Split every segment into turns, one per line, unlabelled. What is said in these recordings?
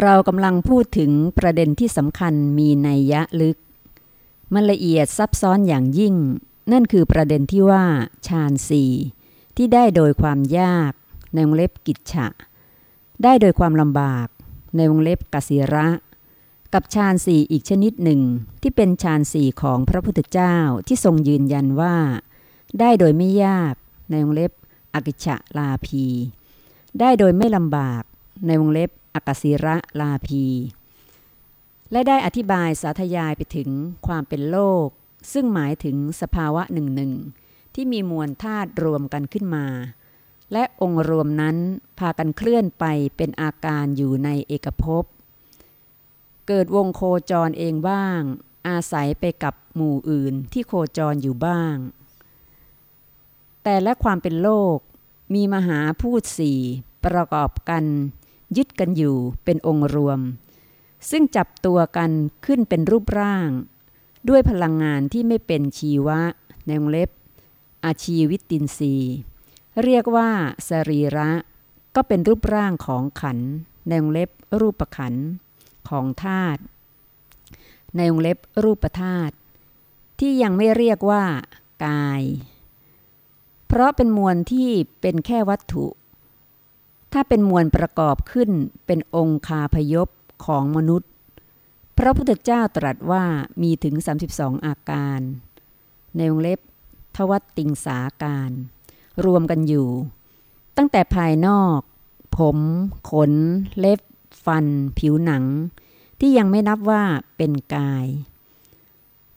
เรากำลังพูดถึงประเด็นที่สำคัญมีนัยยะลึก มันละเอียดซับซ้อนอย่างยิ่ง นั่นคือประเด็นที่ว่าฌานสี่ที่ได้โดยความยากในวงเล็บกิจฉะ ได้โดยความลำบากในวงเล็บกสิระ กับฌานสี่อีกชนิดหนึ่ง ที่เป็นฌานสี่ของพระพุทธเจ้าที่ทรงยืนยันว่า ได้โดยไม่ยากในวงเล็บอกิฉะลาภีได้โดยไม่ลำบากในวงเล็บ อกสิระลาภีและได้อธิบายสาธยายไปถึงความเป็นโลก ซึ่งหมายถึงสภาวะหนึ่งหนึ่งที่มีมวลธาตุรวมกันขึ้นมา และองค์รวมนั้นพากันเคลื่อนไปเป็นอาการอยู่ในเอกภพ เกิดวงโคจรเองบ้าง อาศัยไปกับหมู่อื่นที่โคจรอยู่บ้าง แต่และความเป็นโลกมีมหาพูดสี่ประกอบกัน ยึดกันอยู่เป็นองค์รวม ซึ่งจับตัวกันขึ้นเป็นรูปร่าง ด้วยพลังงานที่ไม่เป็นชีวะในวงเล็บ อาชีวิตินทรีย์ เรียกว่าสรีระ ก็เป็นรูปร่างของขันในวงเล็บรูปขันของธาตุในวงเล็บรูปธาตุที่ยังไม่เรียกว่ากาย เพราะเป็นมวลที่เป็นแค่วัตถุ ถ้าเป็นมวลประกอบขึ้นเป็นองค์คาพยพของมนุษย์ พระพุทธเจ้าตรัสว่ามีถึง 32 อาการ ในวงเล็บ ทวัตติงสาการ รวมกันอยู่ ตั้งแต่ภายนอก ผม ขน เล็บ ฟัน ผิวหนัง ที่ยังไม่นับว่าเป็นกาย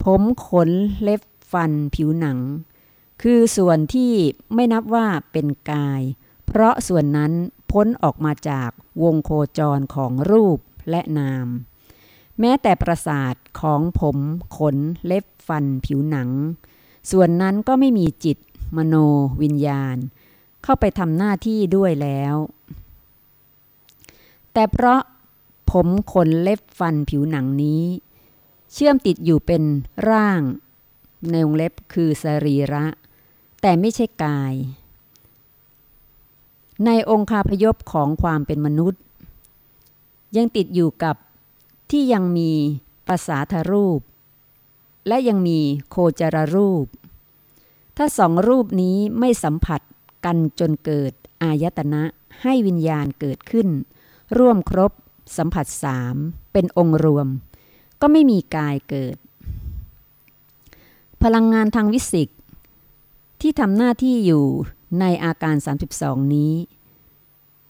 ผมขนเล็บฟันผิวหนัง คือส่วนที่ไม่นับว่าเป็นกาย เพราะส่วนนั้น พ้นออกมาจากวงโคจรของรูปและนาม แม้แต่ประสาทของผมขนเล็บฟันผิวหนัง ส่วนนั้นก็ไม่มีจิต มโนวิญญาณ เข้าไปทำหน้าที่ด้วยแล้ว แต่เพราะผมขนเล็บฟันผิวหนังนี้ เชื่อมติดอยู่เป็นร่าง ในวงเล็บคือสรีระ แต่ไม่ใช่กาย ในองค์คาพยพของความเป็นมนุษย์ ยังติดอยู่กับที่ยังมีภาษาทรูป และยังมีโคจรรูป ถ้าสองรูปนี้ไม่สัมผัสกันจนเกิดอายตนะให้วิญญาณเกิดขึ้น ร่วมครบสัมผัสสามเป็นองค์รวม ก็ไม่มีกายเกิด พลังงานทางวิสิกที่ทำหน้าที่อยู่ ในอาการ 32 นี้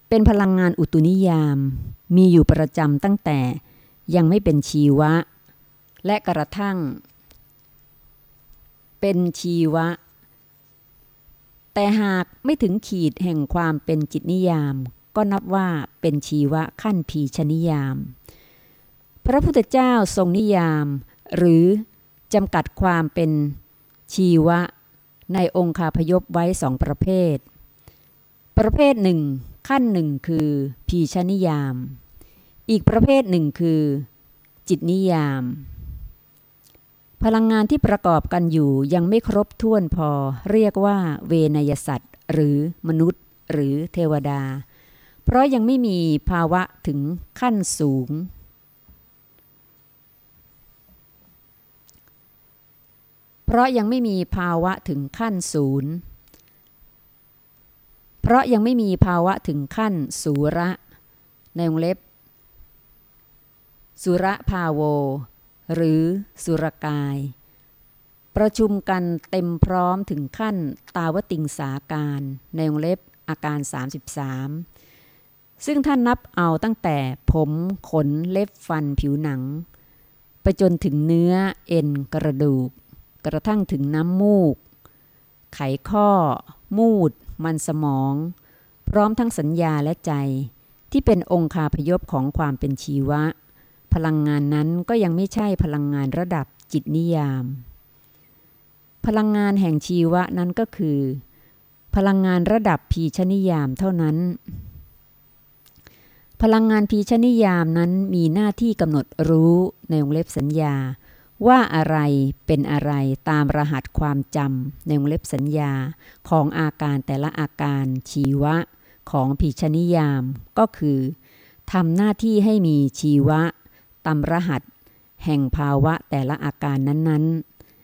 เป็นพลังงานอุตุนิยาม มีอยู่ประจำตั้งแต่ยังไม่เป็นชีวะ และกระทั่ง เป็นชีวะ แต่หากไม่ถึงขีดแห่งความเป็นจิตนิยาม ก็นับว่าเป็นชีวะขั้นพีชนิยาม พระพุทธเจ้าทรงนิยาม หรือจำกัดความเป็นชีวะ ในองค์คาพยพไว้สองประเภท ประเภทหนึ่งขั้นหนึ่งคือพีชนิยาม อีกประเภทหนึ่งคือ จิตนิยาม พลังงานที่ประกอบกันอยู่ยังไม่ครบถ้วนพอเรียกว่าเวนยสัตว์ หรือมนุษย์ หรือเทวดา เพราะยังไม่มีภาวะถึงขั้นสูงเพ ราะยังไม่มีภาวะถึงขั้นศูนย์ เพราะยังไม่มีภาวะถึงขั้นสุระ ในวงเล็บ สุระภาโว หรือสุรกาย ประชุมกันเต็มพร้อมถึงขั้นตาวติงสาการ ในวงเล็บอาการ 33 ซึ่งท่านนับเอาตั้งแต่ผมขนเล็บฟันผิวหนัง ไปจนถึงเนื้อเอ็นกระดูก กระทั่งถึงน้ำมูก ไขข้อ มูด มันสมอง พร้อมทั้งสัญญาและใจ ที่เป็นองค์คาพยพของความเป็นชีวะ พลังงานนั้นก็ยังไม่ใช่พลังงานระดับจิตนิยาม พลังงานแห่งชีวะนั้นก็คือ พลังงานระดับพีชนิยามเท่านั้นพลังงานพีชนิยามนั้นมีหน้าที่กำหนดรู้ในวงเล็บสัญญา ว่าอะไรเป็นอะไรตามรหัสความจำในวงเล็บสัญญาของอาการแต่ละอาการชีวะของผีชนิยามก็คือทำหน้าที่ให้มีชีวะตำรหัส แห่งภาวะแต่ละอาการนั้น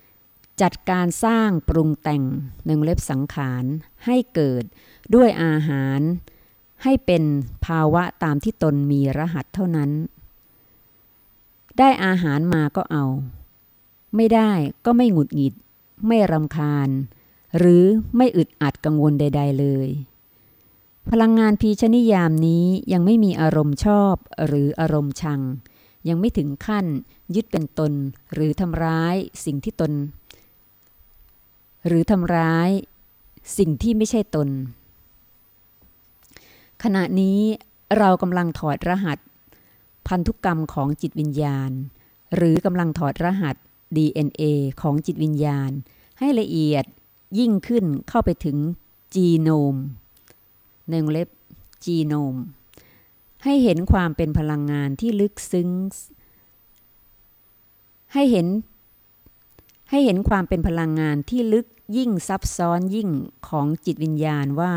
ๆ จัดการสร้างปรุงแต่งหนึ่งเล็บสังขารให้เกิดด้วยอาหาร ให้เป็นภาวะตามที่ตนมีรหัสเท่านั้นได้อาหารมาก็เอา ไม่ได้ก็ไม่หงุดหงิด ไม่รำคาญ หรือไม่อึดอัดกังวลใด ๆ เลย พลังงานพีชนิยามนี้ยังไม่มีอารมณ์ชอบหรืออารมณ์ชัง ยังไม่ถึงขั้นยึดเป็นตนหรือทำร้ายสิ่งที่ตน หรือทำร้ายสิ่งที่ไม่ใช่ตน ขณะนี้เรากำลังถอดรหัส พันธุกรรมของจิตวิญญาณ หรือกำลังถอดรหัส DNA ของจิตวิญญาณ ให้ละเอียดยิ่งขึ้นเข้าไปถึงจีโนมในวงเล็บจีโนม ให้เห็นความเป็นพลังงานที่ลึกซึ้ง ให้เห็น ให้เห็นความเป็นพลังงานที่ลึกยิ่งซับซ้อนยิ่งของจิตวิญญาณว่า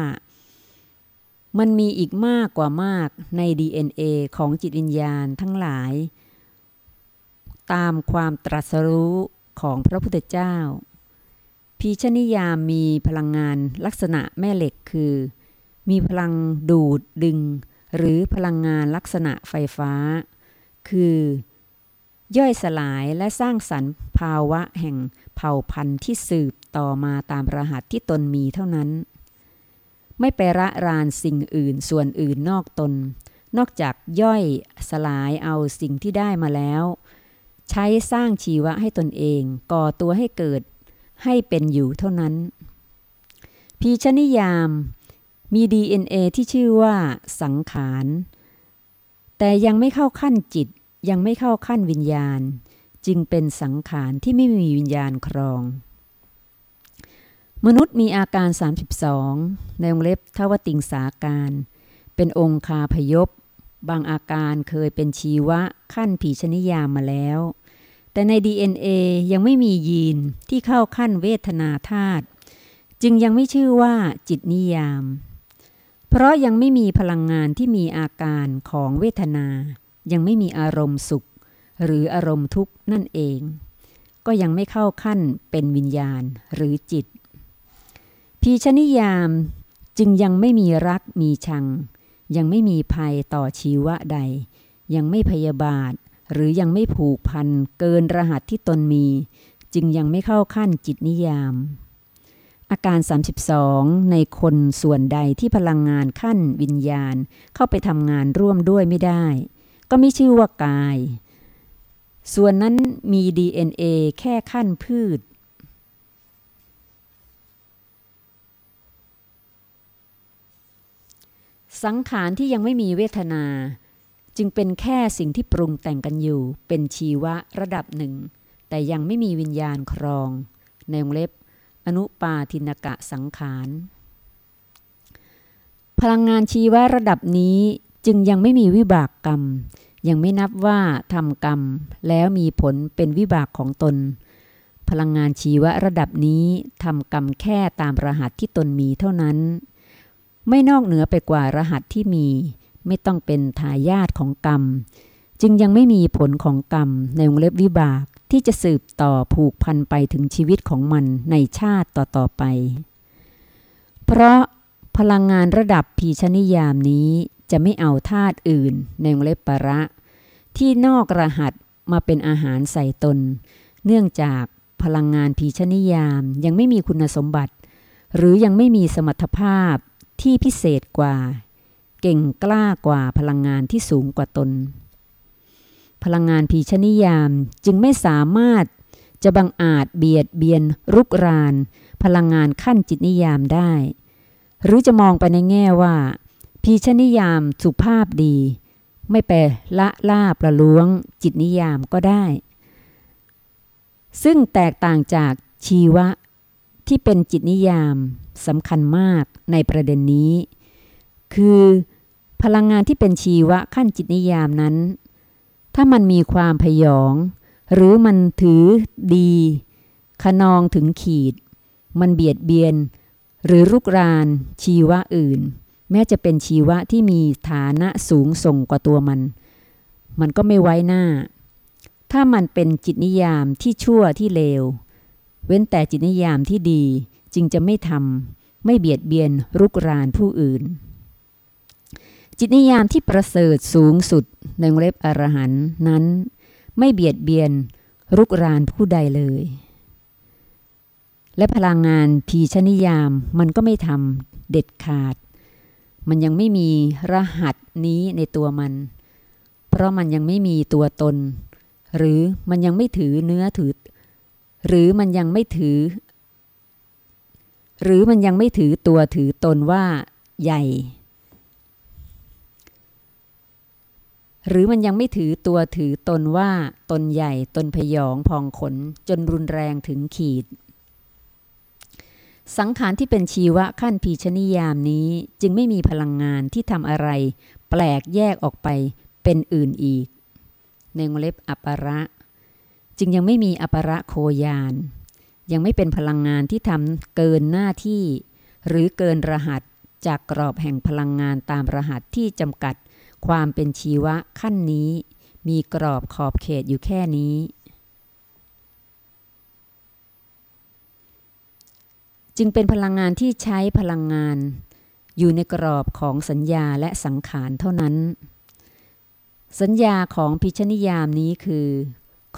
มันมีอีกมากกว่ามากใน DNA ของจิตวิญญาณทั้งหลาย ตามความตรัสรู้ของพระพุทธเจ้า พีชนิยามมีพลังงานลักษณะแม่เหล็กคือ มีพลังดูดดึง หรือพลังงานลักษณะไฟฟ้า คือ ย่อยสลายและสร้างสรรค์ภาวะแห่งเผ่าพันธุ์ที่สืบต่อมาตามรหัสที่ตนมีเท่านั้น ไม่ไประรานสิ่งอื่นส่วนอื่นนอกตน นอกจากย่อยสลายเอาสิ่งที่ได้มาแล้ว ใช้สร้างชีวะให้ตนเอง ก่อตัวให้เกิดให้เป็นอยู่เท่านั้นพีชนิยามมี DNA ที่ชื่อว่าสังขาร แต่ยังไม่เข้าขั้นจิตยังไม่เข้าขั้นวิญญาณ จึงเป็นสังขารที่ไม่มีวิญญาณครอง มนุษย์มีอาการ 32 ในวงเล็บทวติงสาการ เป็นองค์คาพยพ บางอาการเคยเป็นชีวะขั้นผีชนิยามมาแล้ว แต่ใน DNA ยังไม่มียีนที่เข้าขั้นเวทนาธาตุจึงยังไม่ชื่อว่าจิตนิยาม เพราะยังไม่มีพลังงานที่มีอาการของเวทนา ยังไม่มีอารมณ์สุข หรืออารมณ์ทุกข์นั่นเอง ก็ยังไม่เข้าขั้นเป็นวิญญาณหรือจิต พีชนิยามจึงยังไม่มีรักมีชัง ยังไม่มีภัยต่อชีวะใด ยังไม่พยาบาท หรือยังไม่ผูกพันเกินรหัสที่ตนมี จึงยังไม่เข้าขั้นจิตนิยาม อาการ 32 ในคนส่วนใดที่พลังงานขั้นวิญญาณเข้าไปทำงานร่วมด้วยไม่ได้ ก็ไม่ชื่อว่ากาย ส่วนนั้นมี DNA แค่ขั้นพืชสังขารที่ยังไม่มีเวทนา จึงเป็นแค่สิ่งที่ปรุงแต่งกันอยู่ เป็นชีวะระดับหนึ่ง แต่ยังไม่มีวิญญาณครอง ในวงเล็บ อนุปาทินกะสังขาร พลังงานชีวะระดับนี้จึงยังไม่มีวิบากกรรม ยังไม่นับว่าทำกรรม แล้วมีผลเป็นวิบากของตน พลังงานชีวะระดับนี้ทำกรรมแค่ตามรหัสที่ตนมีเท่านั้น ไม่นอกเหนือไปกว่ารหัสที่มี ไม่ต้องเป็นทายาทของกรรม จึงยังไม่มีผลของกรรมในวงเล็บวิบากที่จะสืบต่อผูกพันไปถึงชีวิตของมันในชาติต่อๆไป เพราะพลังงานระดับพีชนิยามนี้จะไม่เอาธาตุอื่นในวงเล็บประ ที่นอกรหัสมาเป็นอาหารใส่ตน เนื่องจากพลังงานพีชนิยามยังไม่มีคุณสมบัติ หรือยังไม่มีสมรรถภาพที่พิเศษกว่า เก่งกล้ากว่าพลังงานที่สูงกว่าตน พลังงานพีชนิยามจึงไม่สามารถจะบังอาจเบียดเบียน รุกราน พลังงานขั้นจิตนิยามได้ หรือจะมองไปในแง่ว่าพีชนิยามสุภาพดี ไม่ไปละล่าประล้วงจิตนิยามก็ได้ ซึ่งแตกต่างจากชีวะที่เป็นจิตนิยามสำคัญมากในประเด็นนี้ คือ พลังงานที่เป็นชีวะขั้นจิตนิยามนั้น ถ้ามันมีความพยอง หรือมันถือดีขนองถึงขีด มันเบียดเบียน หรือรุกราน ชีวะอื่น แม้จะเป็นชีวะที่มีฐานะสูงส่งกว่าตัวมัน มันก็ไม่ไว้หน้า ถ้ามันเป็นจิตนิยามที่ชั่วที่เลว เว้นแต่จิตนิยามที่ดีจึงจะไม่ทำไม่เบียดเบียนรุกรานผู้อื่น จิตนิยามที่ประเสริฐสูงสุดในเล็บอรหันนั้น ไม่เบียดเบียนรุกรานผู้ใดเลย และพลังงานพีชนิยามมันก็ไม่ทำเด็ดขาด มันยังไม่มีรหัสนี้ในตัวมัน เพราะมันยังไม่มีตัวตน หรือมันยังไม่ถือเนื้อถือ หรือมันยังไม่ถือ หรือมันยังไม่ถือตัวถือตนว่าใหญ่ หรือมันยังไม่ถือตัวถือตนว่าตนใหญ่ตนพยองพองขนจนรุนแรงถึงขีด สังขารที่เป็นชีวะขั้นพีชนิยามนี้จึงไม่มีพลังงานที่ทำอะไร แปลกแยกออกไปเป็นอื่นอีก ในงเล็บอัประ จึงยังไม่มีอัประโคยาน ยังไม่เป็นพลังงานที่ทำเกินหน้าที่ หรือเกินรหัสจากกรอบแห่งพลังงานตามรหัสที่จำกัด ความเป็นชีวะขั้นนี้ มีกรอบขอบเขตอยู่แค่นี้ จึงเป็นพลังงานที่ใช้พลังงาน อยู่ในกรอบของสัญญาและสังขารเท่านั้น สัญญาของพิชนิยามนี้คือ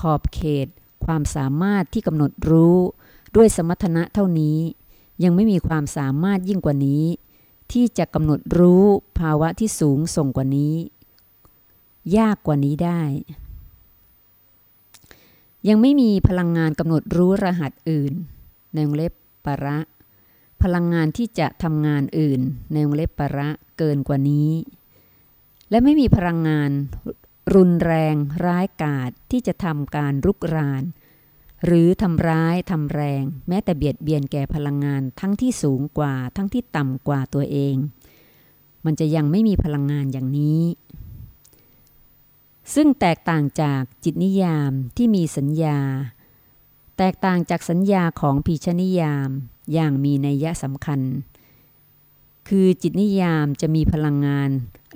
ขอบเขต ความสามารถที่กำหนดรู้ด้วยสมรรถนะเท่านี้ ยังไม่มีความสามารถยิ่งกว่านี้ ที่จะกำหนดรู้ภาวะที่สูงส่งกว่านี้ ยากกว่านี้ได้ ยังไม่มีพลังงานกำหนดรู้รหัสอื่น ในวงเล็บประ พลังงานที่จะทำงานอื่น ในวงเล็บประเกินกว่านี้ และไม่มีพลังงานรุนแรงร้ายกาจที่จะทำการรุกราน หรือทำร้ายทำแรง แม้แต่เบียดเบียนแก่พลังงานทั้งที่สูงกว่าทั้งที่ต่ำกว่าตัวเอง มันจะยังไม่มีพลังงานอย่างนี้ ซึ่งแตกต่างจากจิตนิยามที่มีสัญญา แตกต่างจากสัญญาของพีชนิยามอย่างมีนัยยะสำคัญ คือจิตนิยามจะมีพลังงาน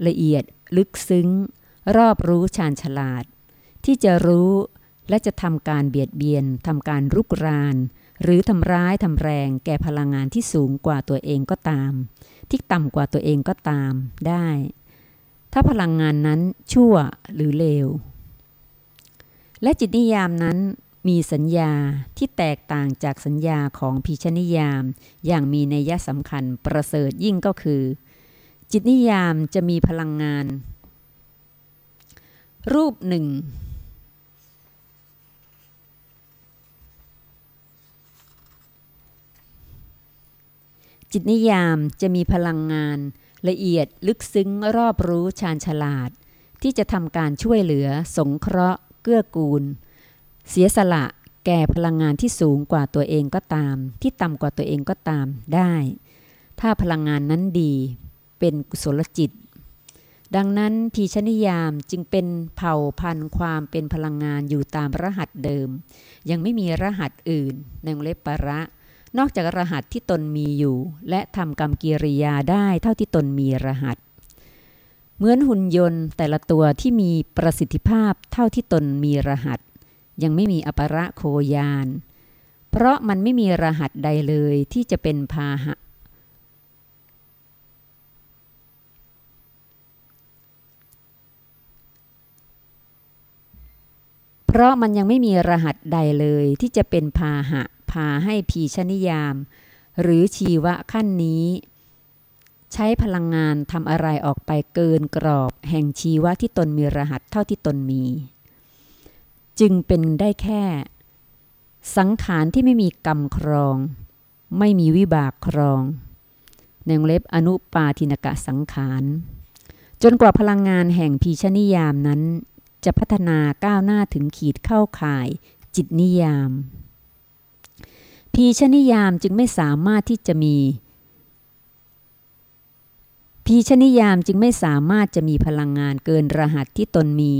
ละเอียด ลึกซึ้ง รอบรู้ชาญฉลาด ที่จะรู้ และจะทำการเบียดเบียนทำการรุกราน หรือทำร้ายทำแรงแก่พลังงานที่สูงกว่าตัวเองก็ตาม ที่ต่ำกว่าตัวเองก็ตามได้ ถ้าพลังงานนั้นชั่วหรือเลว และจิตนิยามนั้นมีสัญญาที่แตกต่างจากสัญญาของพิชนิยาม อย่างมีนัยสำคัญประเสริฐยิ่งก็คือ จิตนิยามจะมีพลังงาน รูปหนึ่ง จิตนิยามจะมีพลังงาน ละเอียดลึกซึ้งรอบรู้ชาญฉลาด ที่จะทำการช่วยเหลือ สงเคราะห์ เกื้อกูล เสียสละแก่พลังงานที่สูงกว่าตัวเองก็ตาม ที่ต่ำกว่าตัวเองก็ตามได้ ถ้าพลังงานนั้นดีเป็นกุศลจิต ดังนั้นพีชนิยามจึงเป็นเผ่าพันธุ์ความเป็นพลังงานอยู่ตามรหัสเดิม ยังไม่มีรหัสอื่นในเล็บประ นอกจากรหัสที่ตนมีอยู่ และทำกรรมกิริยาได้เท่าที่ตนมีรหัส เหมือนหุ่นยนต์แต่ละตัวที่มีประสิทธิภาพเท่าที่ตนมีรหัส ยังไม่มีอประโคยาน เพราะมันไม่มีรหัสใดเลยที่จะเป็นพาหะเพราะมันยังไม่มีรหัสใดเลยที่จะเป็นพาหะ พาให้พีชนิยาม หรือชีวะขั้นนี้ ใช้พลังงานทำอะไรออกไปเกินกรอบแห่งชีวะที่ตนมีรหัสเท่าที่ตนมี จึงเป็นได้แค่ สังขารที่ไม่มีกรรมครอง ไม่มีวิบากครองในงเล็บอนุปาทินกะสังขารจนกว่าพลังงานแห่งพีชนิยามนั้น จะพัฒนาก้าวหน้าถึงขีดเข้าข่าย จิตนิยาม พีชนิยามจึงไม่สามารถที่จะมี พีชนิยามจึงไม่สามารถจะมีพลังงานเกินรหัสที่ตนมี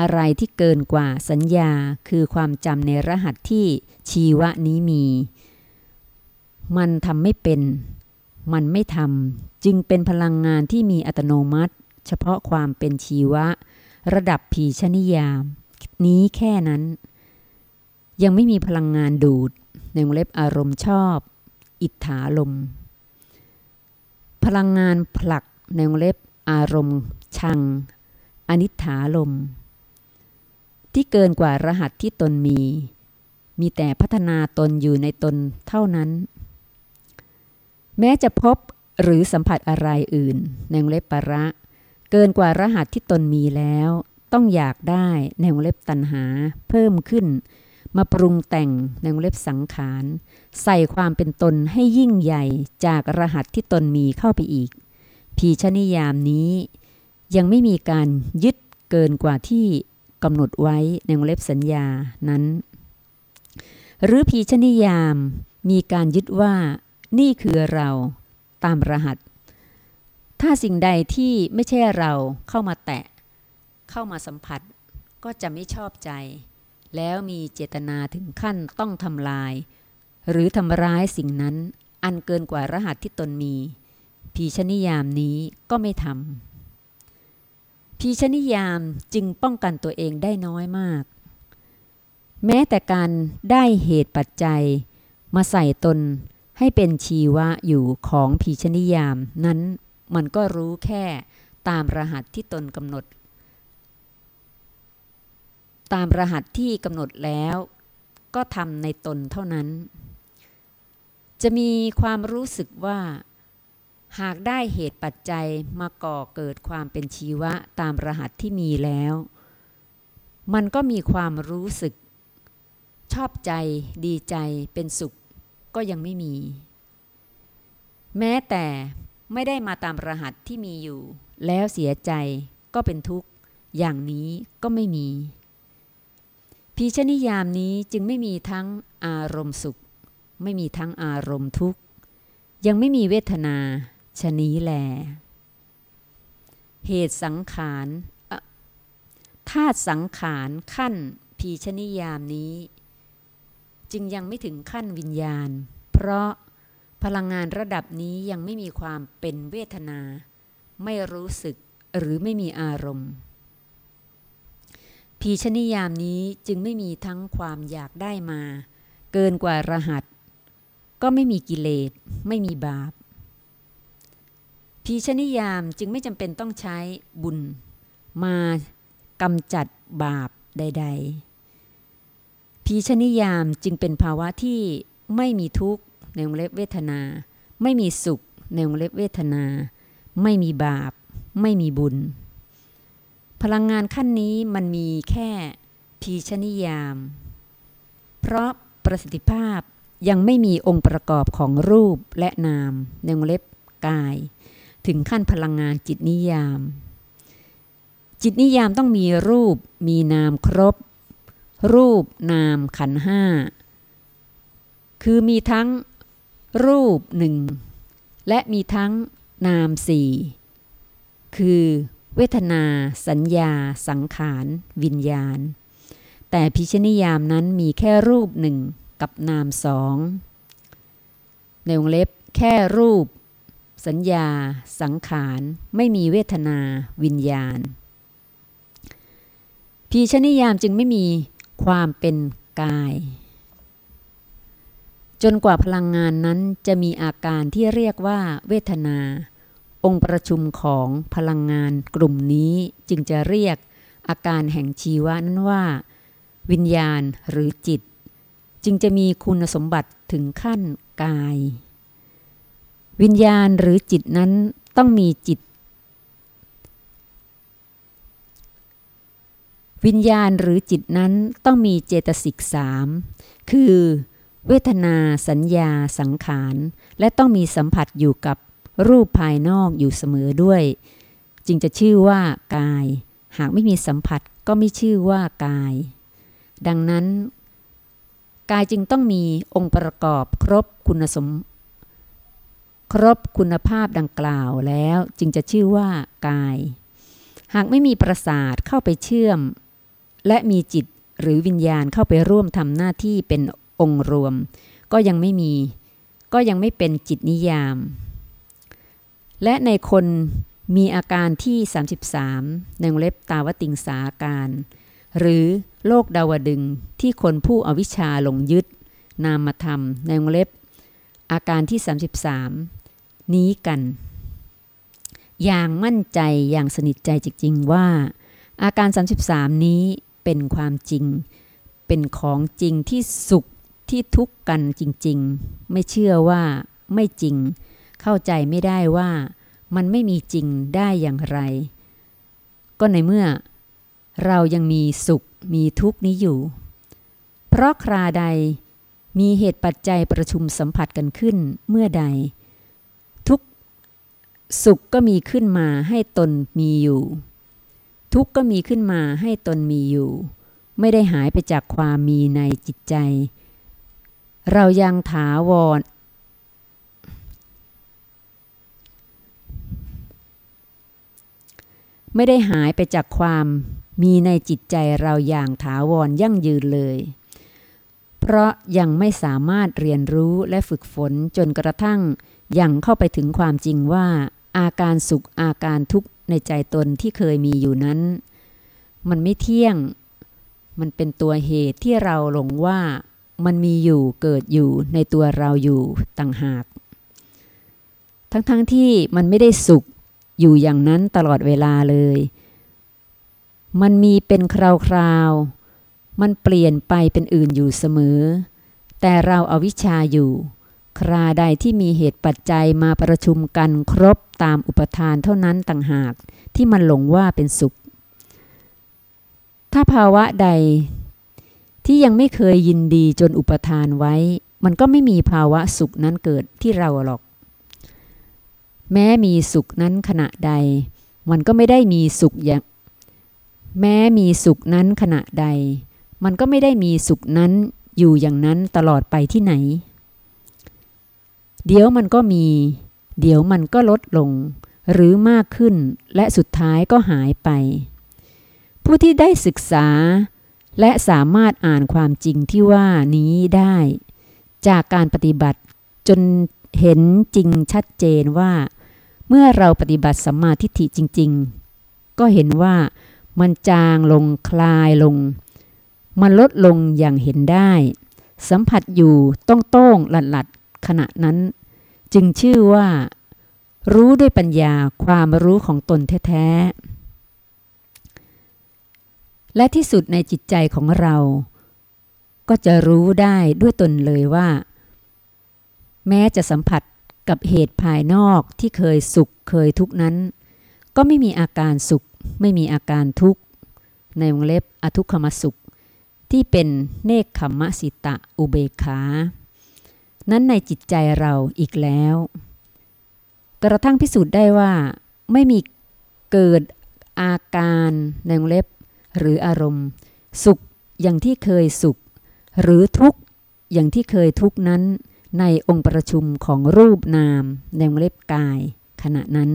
อะไรที่เกินกว่าสัญญาคือความจำในรหัสที่ชีวะนี้มี มันทำไม่เป็น มันไม่ทำจึงเป็นพลังงานที่มีอัตโนมัติ เฉพาะความเป็นชีวะ ระดับผีชนิยาม นี้แค่นั้น ยังไม่มีพลังงานดูด ในวงเล็บอารมณ์ชอบ อิทธาลม พลังงานผลักในวงเล็บอารมณ์ชัง อนิถาลม ที่เกินกว่ารหัสที่ตนมี มีแต่พัฒนาตนอยู่ในตนเท่านั้น แม้จะพบหรือสัมผัสอะไรอื่นในวงเล็บประ เกินกว่ารหัสที่ตนมีแล้ว ต้องอยากได้ในวงเล็บตัณหาเพิ่มขึ้น มาปรุงแต่งในวงเล็บสังขาร ใส่ความเป็นตนให้ยิ่งใหญ่จากรหัสที่ตนมีเข้าไปอีก พีชนิยามนี้ ยังไม่มีการยึดเกินกว่าที่กำหนดไว้ในวงเล็บสัญญานั้น หรือพีชนิยามมีการยึดว่านี่คือเราตามรหัส ถ้าสิ่งใดที่ไม่ใช่เราเข้ามาแตะ เข้ามาสัมผัส ก็จะไม่ชอบใจ แล้วมีเจตนาถึงขั้นต้องทำลาย หรือทำร้ายสิ่งนั้นอันเกินกว่ารหัสที่ตนมี พีชนิยามนี้ก็ไม่ทำพีชนิยามจึงป้องกันตัวเองได้น้อยมาก แม้แต่การได้เหตุปัจจัย มาใส่ตนให้เป็นชีวะอยู่ของผีชนิยามนั้นมันก็รู้แค่ตามรหัสที่ตนกำหนด ตามรหัสที่กำหนดแล้ว ก็ทำในตนเท่านั้น จะมีความรู้สึกว่า หากได้เหตุปัจจัยมาก่อเกิดความเป็นชีวะตามรหัสที่มีแล้ว มันก็มีความรู้สึก ชอบใจดีใจเป็นสุขก็ยังไม่มี แม้แต่ไม่ได้มาตามรหัสที่มีอยู่ แล้วเสียใจก็เป็นทุกข์ อย่างนี้ก็ไม่มี พีชนิยามนี้จึงไม่มีทั้งอารมณ์สุข ไม่มีทั้งอารมณ์ทุกข์ ยังไม่มีเวทนาชนี้แล เหตุสังขารธาตุสังขารขั้นพีชนิยามนี้ จึงยังไม่ถึงขั้นวิญญาณ เพราะพลังงานระดับนี้ยังไม่มีความเป็นเวทนา ไม่รู้สึกหรือไม่มีอารมณ์ พีชนิยามนี้จึงไม่มีทั้งความอยากได้มา เกินกว่ารหัส ก็ไม่มีกิเลสไม่มีบาป พีชนิยามจึงไม่จำเป็นต้องใช้บุญ มากำจัดบาปใด ๆ พีชนิยามจึงเป็นภาวะที่ไม่มีทุกข์ในวงเล็บเวทนา ไม่มีสุขในวงเล็บเวทนา ไม่มีบาป ไม่มีบุญ พลังงานขั้นนี้มันมีแค่พีชนิยาม เพราะประสิทธิภาพยังไม่มีองค์ประกอบของรูปและนามในวงเล็บกาย ถึงขั้นพลังงานจิตนิยาม จิตนิยามต้องมีรูปมีนามครบ รูปนามขันห้า คือมีทั้งรูปหนึ่งและมีทั้งนามสี่คือ เวทนา สัญญา สังขาร วิญญาณ แต่พิชนิยามนั้นมีแค่รูปหนึ่งกับนามสอง ในวงเล็บแค่รูป สัญญา สังขาร ไม่มีเวทนา วิญญาณ พีชนิยามจึงไม่มีความเป็นกาย จนกว่าพลังงานนั้นจะมีอาการที่เรียกว่าเวทนา องค์ประชุมของพลังงานกลุ่มนี้จึงจะเรียกอาการแห่งชีวะนั้นว่า วิญญาณหรือจิต จึงจะมีคุณสมบัติถึงขั้นกาย วิญญาณหรือจิตนั้นต้องมีจิต วิญญาณหรือจิตนั้นต้องมีเจตสิกสามคือ เวทนาสัญญาสังขาร และต้องมีสัมผัสอยู่กับ รูปภายนอกอยู่เสมอด้วย จึงจะชื่อว่ากาย หากไม่มีสัมผัสก็ไม่ชื่อว่ากาย ดังนั้น กายจึงต้องมีองค์ประกอบครบคุณสม ครบคุณภาพดังกล่าวแล้วจึงจะชื่อว่ากาย หากไม่มีประสาทเข้าไปเชื่อม และมีจิตหรือวิญญาณเข้าไปร่วมทำหน้าที่เป็นองค์รวม ก็ยังไม่มี ก็ยังไม่เป็นจิตนิยาม และในคนมีอาการที่ 33ในวงเล็บตาวติงสาการ หรือโลกดาวดึงที่คนผู้อวิชชาหลงยึด นามธรรมในวงเล็บ อาการที่ 33 นี้กัน อย่างมั่นใจอย่างสนิทใจจริงๆว่า อาการ 33 นี้เป็นความจริง เป็นของจริงที่สุขที่ทุกข์กันจริงๆ ไม่เชื่อว่าไม่จริง เข้าใจไม่ได้ว่ามันไม่มีจริงได้อย่างไร ก็ในเมื่อเรายังมีสุขมีทุกข์นี้อยู่ เพราะคราใดมีเหตุปัจจัยประชุมสัมผัสกันขึ้นเมื่อใด ทุกสุขก็มีขึ้นมาให้ตนมีอยู่ ทุกข์ก็มีขึ้นมาให้ตนมีอยู่ ไม่ได้หายไปจากความมีในจิตใจ เรายังถาวร ไม่ได้หายไปจากความมีในจิตใจเราอย่างถาวรยั่งยืนเลย เพราะยังไม่สามารถเรียนรู้และฝึกฝนจนกระทั่งยังเข้าไปถึงความจริงว่า อาการสุขอาการทุกข์ในใจตนที่เคยมีอยู่นั้น มันไม่เที่ยง มันเป็นตัวเหตุที่เราหลงว่ามันมีอยู่เกิดอยู่ในตัวเราอยู่ต่างหาก ทั้งๆทที่มันไม่ได้สุข อยู่อย่างนั้นตลอดเวลาเลย มันมีเป็นคราวๆ มันเปลี่ยนไปเป็นอื่นอยู่เสมอ แต่เราเอาวิชาอยู่ คราใดที่มีเหตุปัจจัยมาประชุมกันครบตามอุปทานเท่านั้นต่างหากที่มันหลงว่าเป็นสุข ถ้าภาวะใดที่ยังไม่เคยยินดีจนอุปทานไว้ มันก็ไม่มีภาวะสุขนั้นเกิดที่เราหรอก แม้มีสุขนั้นขณะใด มันก็ไม่ได้มีสุขอย่าง แม้มีสุขนั้นขณะใด มันก็ไม่ได้มีสุขนั้นอยู่อย่างนั้นตลอดไปที่ไหน เดี๋ยวมันก็มี เดี๋ยวมันก็ลดลง หรือมากขึ้นและสุดท้ายก็หายไป ผู้ที่ได้ศึกษา และสามารถอ่านความจริงที่ว่านี้ได้ จากการปฏิบัติจนเห็นจริงชัดเจนว่า เมื่อเราปฏิบัติสัมมาทิฏฐิจริง ๆ ก็เห็นว่ามันจางลงคลายลง มันลดลงอย่างเห็นได้ สัมผัสอยู่ต้องโต้งหลัดหลัดขณะนั้น จึงชื่อว่า รู้ด้วยปัญญาความรู้ของตนแท้ๆ และที่สุดในจิตใจของเรา ก็จะรู้ได้ด้วยตนเลยว่า แม้จะสัมผัส กับเหตุภายนอกที่เคยสุขเคยทุกนั้น ก็ไม่มีอาการสุข ไม่มีอาการทุกข์ในวงเล็บอทุกขมสุข ที่เป็นเนคขมสิตะอุเบขา นั้นในจิตใจเราอีกแล้ว กระทั่งพิสูจน์ได้ว่าไม่มีเกิดอาการในวงเล็บ หรืออารมณ์ สุขอย่างที่เคยสุข หรือทุกข์อย่างที่เคยทุกข์นั้น ในองค์ประชุมของรูปนามในวงเล็บกาย ขณะนั้น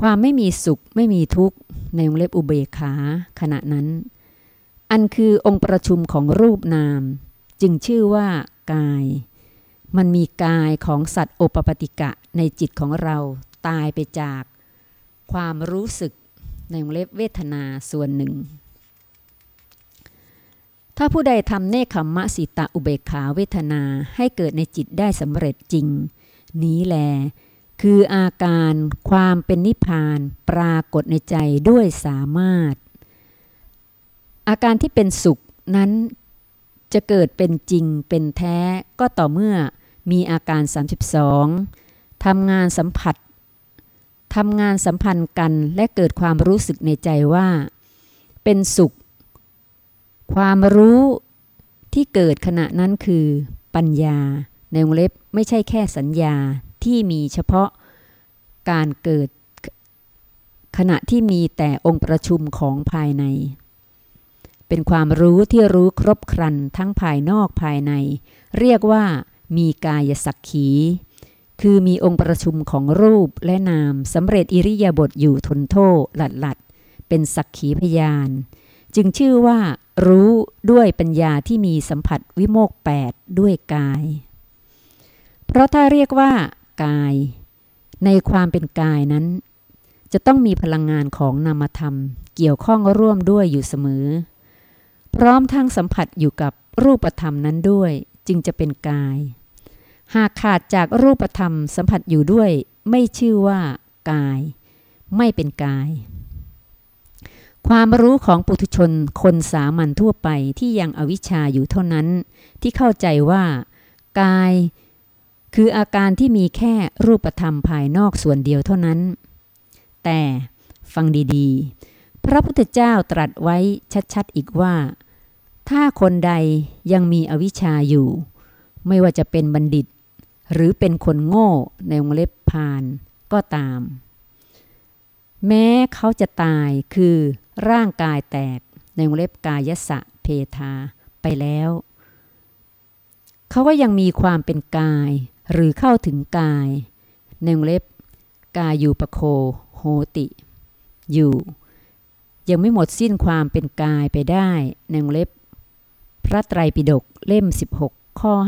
ความไม่มีสุขไม่มีทุกข์ในวงเล็บอุเบกขา ขณะนั้น อันคือองค์ประชุมของรูปนาม จึงชื่อว่ากาย มันมีกายของสัตว์โอปปติกะในจิตของเราตายไปจาก ความรู้สึกในวงเล็บเวทนาส่วนหนึ่ง ถ้าผู้ใดทำเนคขมมะสิตะอุเบกขาเวทนาให้เกิดในจิตได้สำเร็จจริง นี้แล คืออาการความเป็นนิพพานปรากฏในใจด้วยสามารถ อาการที่เป็นสุขนั้นจะเกิดเป็นจริงเป็นแท้ก็ต่อเมื่อมีอาการ 32 ทำงานสัมผัส ทำงานสัมพันธ์กันและเกิดความรู้สึกในใจว่า เป็นสุข ความรู้ที่เกิดขณะนั้นคือ ปัญญา ในวงเล็บไม่ใช่แค่สัญญาที่มีเฉพาะการเกิดขณะที่มีแต่องค์ประชุมของภายใน เป็นความรู้ที่รู้ครบครันทั้งภายนอกภายใน เรียกว่ามีกายสักขี คือมีองค์ประชุมของรูปและนามสำเร็จอิริยาบถอยู่ทนโทหลัดหลัดเป็นสักขีพยาน จึงชื่อว่า รู้ด้วยปัญญาที่มีสัมผัสวิโมกแปดด้วยกาย เพราะถ้าเรียกว่ากาย ในความเป็นกายนั้น จะต้องมีพลังงานของนามธรรม เกี่ยวข้องร่วมด้วยอยู่เสมอ พร้อมทั้งสัมผัสอยู่กับรูปธรรมนั้นด้วยจึงจะเป็นกาย หากขาดจากรูปธรรมสัมผัสอยู่ด้วย ไม่ชื่อว่ากาย ไม่เป็นกาย ความรู้ของปุถุชนคนสามัญทั่วไปที่ยังอวิชชาอยู่เท่านั้น ที่เข้าใจว่า กาย คืออาการที่มีแค่รูปธรรมภายนอกส่วนเดียวเท่านั้น แต่ฟังดีๆ พระพุทธเจ้าตรัสไว้ชัดๆอีกว่า ถ้าคนใดยังมีอวิชชาอยู่ ไม่ว่าจะเป็นบัณฑิต หรือเป็นคนโง่ในวงเล็บพานก็ตาม แม้เขาจะตายคือ ร่างกายแตกในวงเล็บกายสะเพทาไปแล้ว เขาก็ยังมีความเป็นกายหรือเข้าถึงกายในวงเล็บกายูปโคโหติ อยู่ ยังไม่หมดสิ้นความเป็นกายไปได้ในวงเล็บ พระไตรปิฎกเล่ม 16 ข้อ 59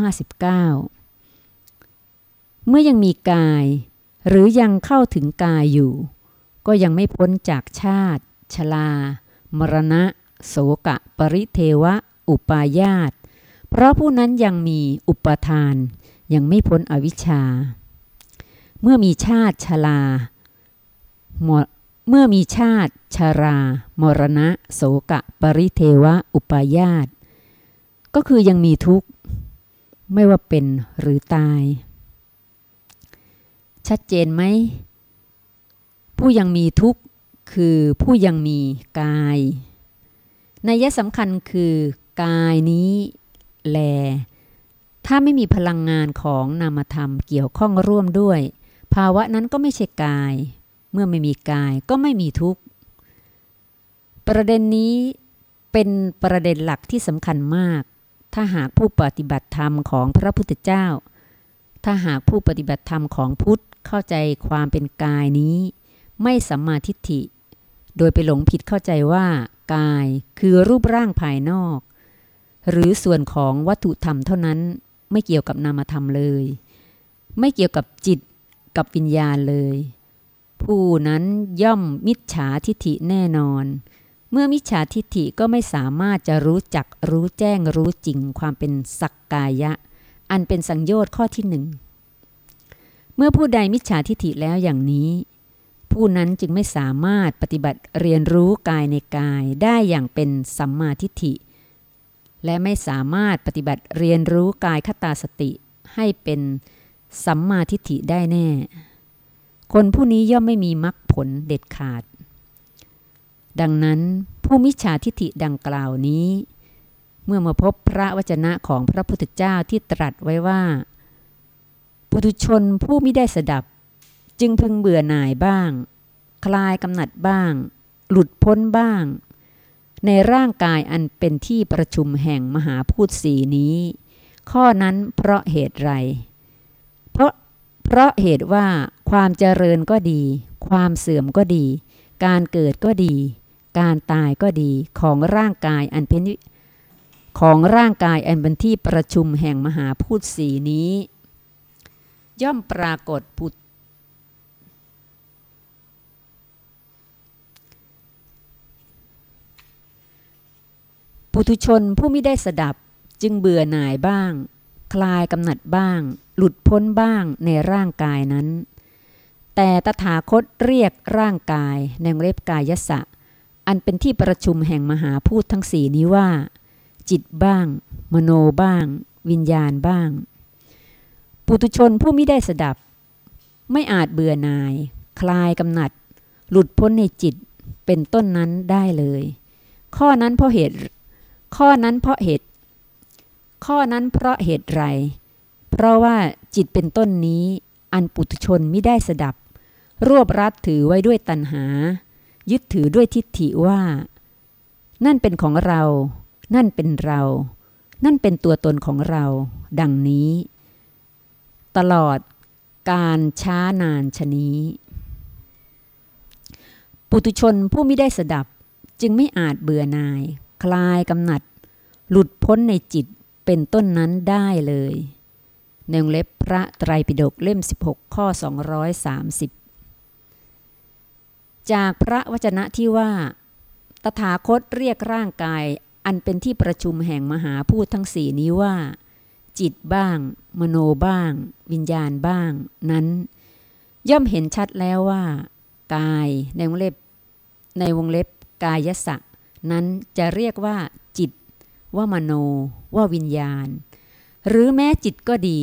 เมื่อยังมีกาย หรือยังเข้าถึงกายอยู่ ก็ยังไม่พ้นจากชาติ ชลา มรณะ โสกะ ปริเทวะ อุปาญาต เพราะผู้นั้นยังมีอุปทาน ยังไม่พ้นอวิชชา เมื่อมีชาติชลา เมื่อมีชาติชารา มรณะ โสกะ ปริเทวะ อุปาญาต ก็คือยังมีทุกข์ ไม่ว่าเป็นหรือตาย ชัดเจนไหมผู้ยังมีทุกข์ คือผู้ยังมีกาย นัยสำคัญคือกายนี้แล ถ้าไม่มีพลังงานของนามธรรมเกี่ยวข้องร่วมด้วย ภาวะนั้นก็ไม่ใช่กาย เมื่อไม่มีกายก็ไม่มีทุกข์ ประเด็นนี้เป็นประเด็นหลักที่สำคัญมาก ถ้าหากผู้ปฏิบัติธรรมของพระพุทธเจ้า ถ้าหากผู้ปฏิบัติธรรมของพุทธเข้าใจความเป็นกายนี้ ไม่สัมมาทิฏฐิ โดยไปหลงผิดเข้าใจว่า กายคือรูปร่างภายนอก หรือส่วนของวัตถุธรรมเท่านั้นไม่เกี่ยวกับนามธรรมเลย ไม่เกี่ยวกับจิตกับวิญญาณเลย ผู้นั้นย่อมมิจฉาทิฏฐิแน่นอน เมื่อมิจฉาทิฏฐิก็ไม่สามารถจะรู้จักรู้แจ้งรู้จริงความเป็นสักกายะ อันเป็นสังโยชน์ข้อที่หนึ่งเมื่อผู้ใดมิจฉาทิฏฐิแล้วอย่างนี้ ผู้นั้นจึงไม่สามารถปฏิบัติเรียนรู้กายในกายได้อย่างเป็นสัมมาทิฏฐิ และไม่สามารถปฏิบัติเรียนรู้กายคตาสติให้เป็นสัมมาทิฏฐิได้แน่ คนผู้นี้ย่อมไม่มีมรรคผลเด็ดขาด ดังนั้นผู้มิจฉาทิฏฐิดังกล่าวนี้ เมื่อมาพบพระวจนะของพระพุทธเจ้าที่ตรัสไว้ว่าปุถุชนผู้ไม่ได้สดับ จึงพึงเบื่อหน่ายบ้าง คลายกำหนัดบ้าง หลุดพ้นบ้าง ในร่างกายอันเป็นที่ประชุมแห่งมหาพูดสีนี้ ข้อนั้นเพราะเหตุไร เพราะเพราะเหตุว่าความเจริญก็ดี ความเสื่อมก็ดี การเกิดก็ดี การตายก็ดีของร่างกายอันเป็นของร่างกายอันเป็นที่ประชุมแห่งมหาพูดสีนี้ ย่อมปรากฏปุ ปุถุชนผู้ไม่ได้สดับจึงเบื่อหน่ายบ้าง คลายกำหนัดบ้าง หลุดพ้นบ้างในร่างกายนั้น แต่ตถาคตเรียกร่างกายในเล็บกายสะ อันเป็นที่ประชุมแห่งมหาพูดทั้งสี่นี้ว่า จิตบ้าง มโนบ้าง วิญญาณบ้าง ปุตุชนผู้ไม่ได้สดับ ไม่อาจเบื่อหน่าย คลายกำหนัด หลุดพ้นในจิตเป็นต้นนั้นได้เลย ข้อนั้นเพราะเหตุ ข้อนั้นเพราะเหตุ ข้อนั้นเพราะเหตุไร เพราะว่าจิตเป็นต้นนี้ อันปุถุชนไม่ได้สดับ รวบรัดถือไว้ด้วยตัณหา ยึดถือด้วยทิฏฐิว่า นั่นเป็นของเรา นั่นเป็นเรา นั่นเป็นตัวตนของเรา ดังนี้ ตลอดการช้านานชนี้ ปุตุชนผู้ไม่ได้สดับจึงไม่อาจเบื่อนาย คลายกำหนัด หลุดพ้นในจิตเป็นต้นนั้นได้เลยในวงเล็บพระไตรปิฎกเล่ม 16 ข้อ 230 จากพระวจนะที่ว่า ตถาคตเรียกร่างกายอันเป็นที่ประชุมแห่งมหาพูดทั้งสี่นี้ว่า จิตบ้าง มโนบ้าง วิญญาณบ้าง นั้น ย่อมเห็นชัดแล้วว่า กายในวงเล็บ ในวงเล็บกายสะ นั้นจะเรียกว่าจิต ว่ามโน ว่าวิญญาณ หรือแม้จิตก็ดี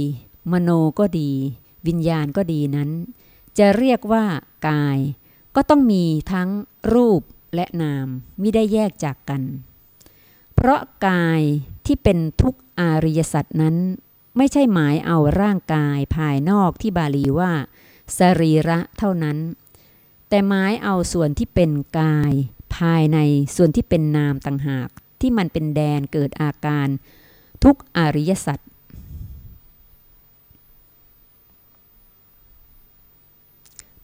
มโนก็ดี วิญญาณก็ดีนั้น จะเรียกว่ากาย ก็ต้องมีทั้งรูปและนามไม่ได้แยกจากกัน เพราะกายที่เป็นทุกอาริยสัตว์นั้น ไม่ใช่หมายเอาร่างกายภายนอกที่บาลีว่า สรีระเท่านั้น แต่หมายเอาส่วนที่เป็นกาย ภายในส่วนที่เป็นนามต่างหาก ที่มันเป็นแดนเกิดอาการ ทุกอริยสัตว์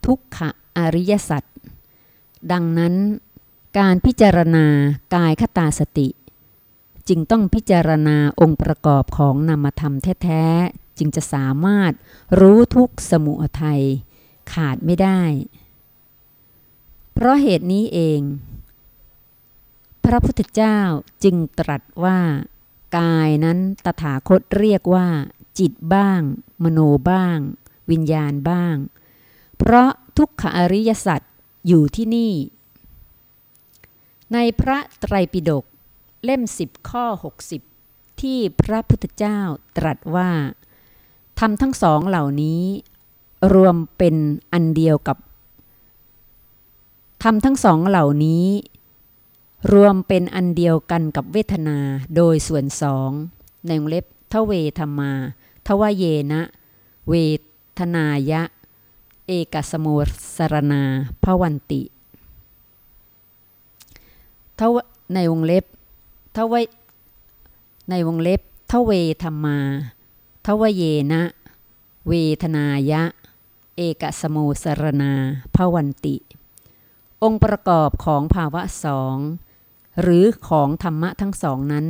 ทุกขะอริยสัตว์ดังนั้นการพิจารณากายคตาสติ จึงต้องพิจารณาองค์ประกอบของนามธรรมแท้ๆ จึงจะสามารถรู้ทุกสมุทัยขาดไม่ได้ เพราะเหตุนี้เอง พระพุทธเจ้าจึงตรัสว่า กายนั้นตถาคตเรียกว่า จิตบ้าง มโนบ้าง วิญญาณบ้าง เพราะทุกขอริยสัตว์อยู่ที่นี่ ในพระไตรปิฎกเล่มสิบข้อ 60 ที่พระพุทธเจ้าตรัสว่าทำทั้งสองเหล่านี้ รวมเป็นอันเดียวกับทำทั้งสองเหล่านี้ รวมเป็นอันเดียวกันกับเวทนาโดยส่วนสองในวงเล็บทเวธรรมาทวเยนะ เวทนายะ เอกสมุสรณาพวันติทวในวงเล็บทวในวงเล็บทเวธรรมาทวเยนะ เวทนายะ เอกสมุสรณาพวันติ องค์ประกอบของภาวะสอง หรือของธรรมะทั้งสองนั้น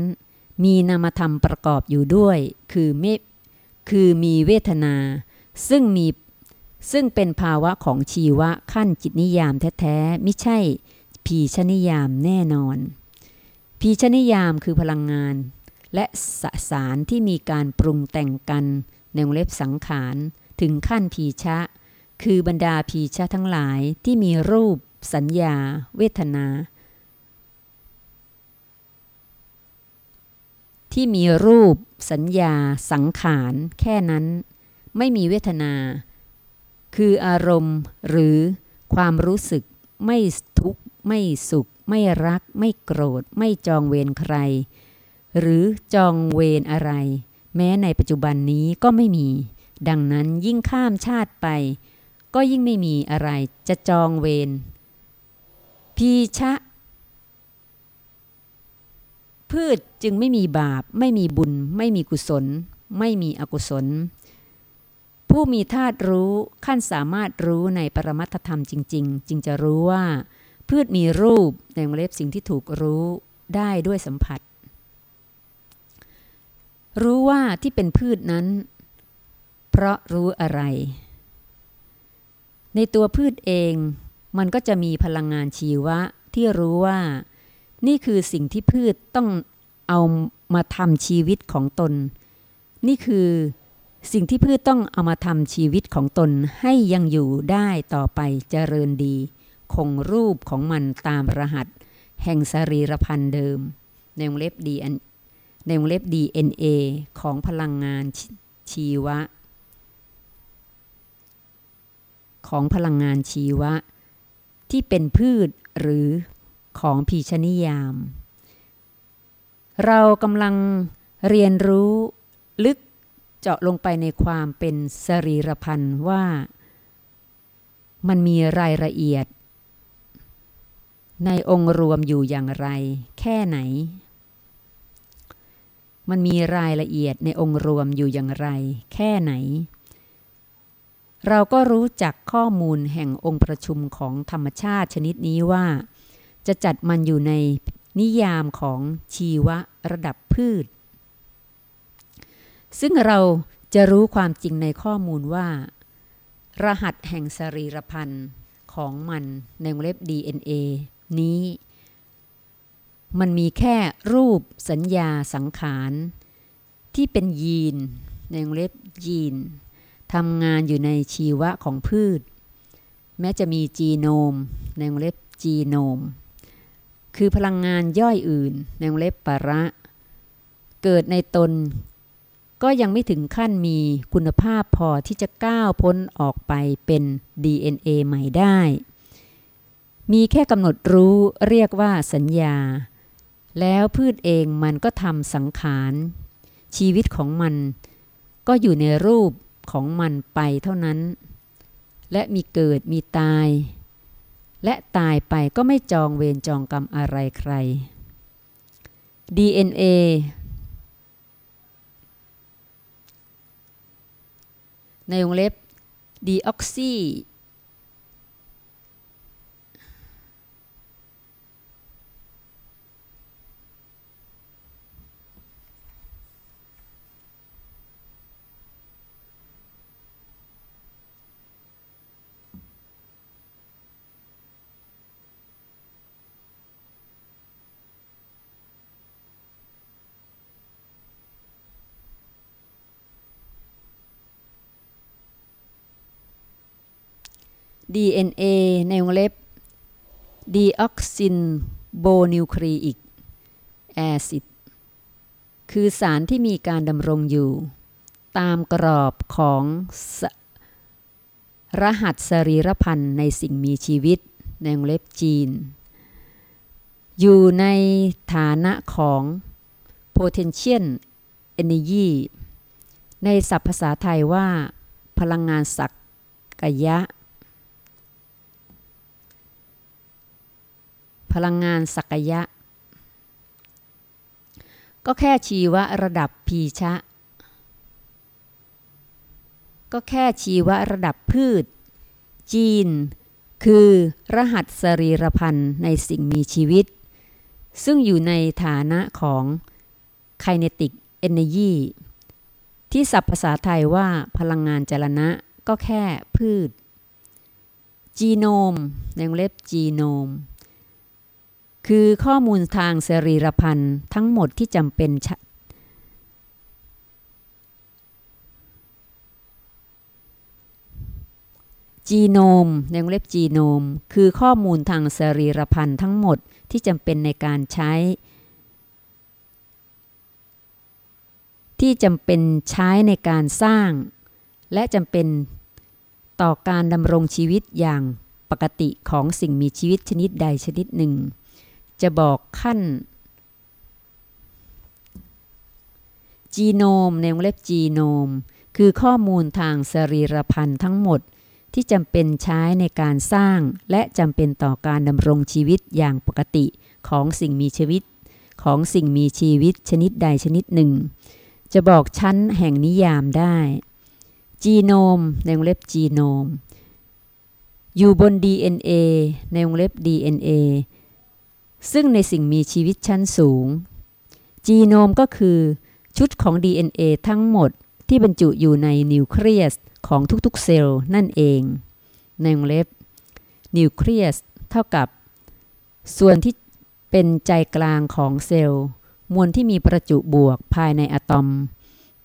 มีนามธรรมประกอบอยู่ด้วย คือเมคือมีเวทนา ซึ่งมีซึ่งเป็นภาวะของชีวะขั้นจิตนิยามแท้ๆไม่ใช่พีชนิยามแน่นอนพีชนิยามคือพลังงาน และสสารที่มีการปรุงแต่งกันในวงเล็บสังขารถึงขั้นพีชะ คือบรรดาพีชะทั้งหลายที่มีรูป สัญญา เวทนา ที่มีรูป สัญญา สังขารแค่นั้น ไม่มีเวทนา คืออารมณ์หรือความรู้สึก ไม่ทุกข์ ไม่สุข ไม่รัก ไม่โกรธ ไม่จองเวรใคร หรือจองเวรอะไร แม้ในปัจจุบันนี้ก็ไม่มี ดังนั้นยิ่งข้ามชาติไป ก็ยิ่งไม่มีอะไรจะจองเวรพีชะ พืชจึงไม่มีบาป ไม่มีบุญ ไม่มีกุศล ไม่มีอกุศล ผู้มีธาตุรู้ขั้นสามารถรู้ในปรมัตธรรมจริง ๆ จึงจะรู้ว่า พืชมีรูปในวงเล็บสิ่งที่ถูกรู้ได้ด้วยสัมผัส รู้ว่าที่เป็นพืชนั้น เพราะรู้อะไร ในตัวพืชเองมันก็จะมีพลังงานชีวะที่รู้ว่า นี่คือสิ่งที่พืชต้องเอามาทำชีวิตของตน นี่คือสิ่งที่พืชต้องเอามาทำชีวิตของตนให้ยังอยู่ได้ต่อไปเจริญดี คงรูปของมันตามรหัส แห่งสรีรพันธ์เดิม ในวงเล็บดีในวงเล็บ DNA ของพลังงานชีวะ ของพลังงานชีวะ ที่เป็นพืชหรือ ของพีชนิยาม เรากำลังเรียนรู้ลึกเจาะลงไปในความเป็นสรีรพันธ์ว่า มันมีรายละเอียด ในองค์รวมอยู่อย่างไร แค่ไหน มันมีรายละเอียดในองค์รวมอยู่อย่างไร แค่ไหน เราก็รู้จักข้อมูลแห่งองค์ประชุมของธรรมชาติชนิดนี้ว่า จะจัดมันอยู่ในนิยามของชีวะระดับพืช ซึ่งเราจะรู้ความจริงในข้อมูลว่า รหัสแห่งสรีรพันธ์ของมันในวงเล็บ DNA นี้ มันมีแค่รูปสัญญาสังขารที่เป็นยีนในวงเล็บยีนทำงานอยู่ในชีวะของพืช แม้จะมีจีโนมในวงเล็บจีโนม คือพลังงานย่อยอื่นในวงเล็บประ เกิดในตน ก็ยังไม่ถึงขั้นมีคุณภาพพอที่จะก้าวพ้นออกไปเป็น DNA ใหม่ได้ มีแค่กำหนดรู้เรียกว่าสัญญา แล้วพืชเองมันก็ทำสังขารชีวิตของมันก็อยู่ในรูปของมันไปเท่านั้น และมีเกิดมีตาย และตายไปก็ไม่จองเวรจองกรรมอะไรใคร DNA ในวงเล็บดีออกซี DNA ในวงเล็บ deoxyribonucleic acid คือสารที่มีการดำรงอยู่ ตามกรอบของรหัสสรีรพันธ์ในสิ่งมีชีวิต ในวงเล็บยีน อยู่ในฐานะของ potential energy ในศัพท์ภาษาไทยว่า พลังงานสักกยะ พลังงานสักยะ ก็แค่ชีวะระดับพีชะ ก็แค่ชีวะระดับพืช จีน คือรหัสสรีรพันธ์ในสิ่งมีชีวิต ซึ่งอยู่ในฐานะของ kinetic energy ที่ศัพท์ภาษาไทยว่าพลังงานจรณะก็แค่พืช จีโนมในวงเล็บจีโนม คือข้อมูลทางสรีรพันธ์ทั้งหมดที่จำเป็นจีโนมในวงเล็บจีโนม คือข้อมูลทางสรีรพันธ์ทั้งหมดที่จำเป็นในการใช้ ที่จำเป็นใช้ในการสร้าง และจำเป็นต่อการดำรงชีวิตอย่างปกติของสิ่งมีชีวิตชนิดใดชนิดหนึ่ง จะบอกขั้น จีโนมในวงเล็บจีโนม คือข้อมูลทางสรีรพันธ์ทั้งหมดที่จำเป็นใช้ในการสร้าง และจำเป็นต่อการดำรงชีวิตอย่างปกติของสิ่งมีชีวิต ของสิ่งมีชีวิตชนิดใดชนิดหนึ่ง จะบอกชั้นแห่งนิยามได้ จีโนม ในวงเล็บจีโนม อยู่บน DNA ในวงเล็บ DNA ซึ่งในสิ่งมีชีวิตชั้นสูง จีโนมก็คือ ชุดของ DNA ทั้งหมดที่บรรจุอยู่ในนิวเคลียสของทุกๆเซลล์นั่นเองในวงเล็บ นิวเคลียสเท่ากับ ส่วนที่เป็นใจกลางของเซลล์ มวลที่มีประจุบวกภายในอะตอม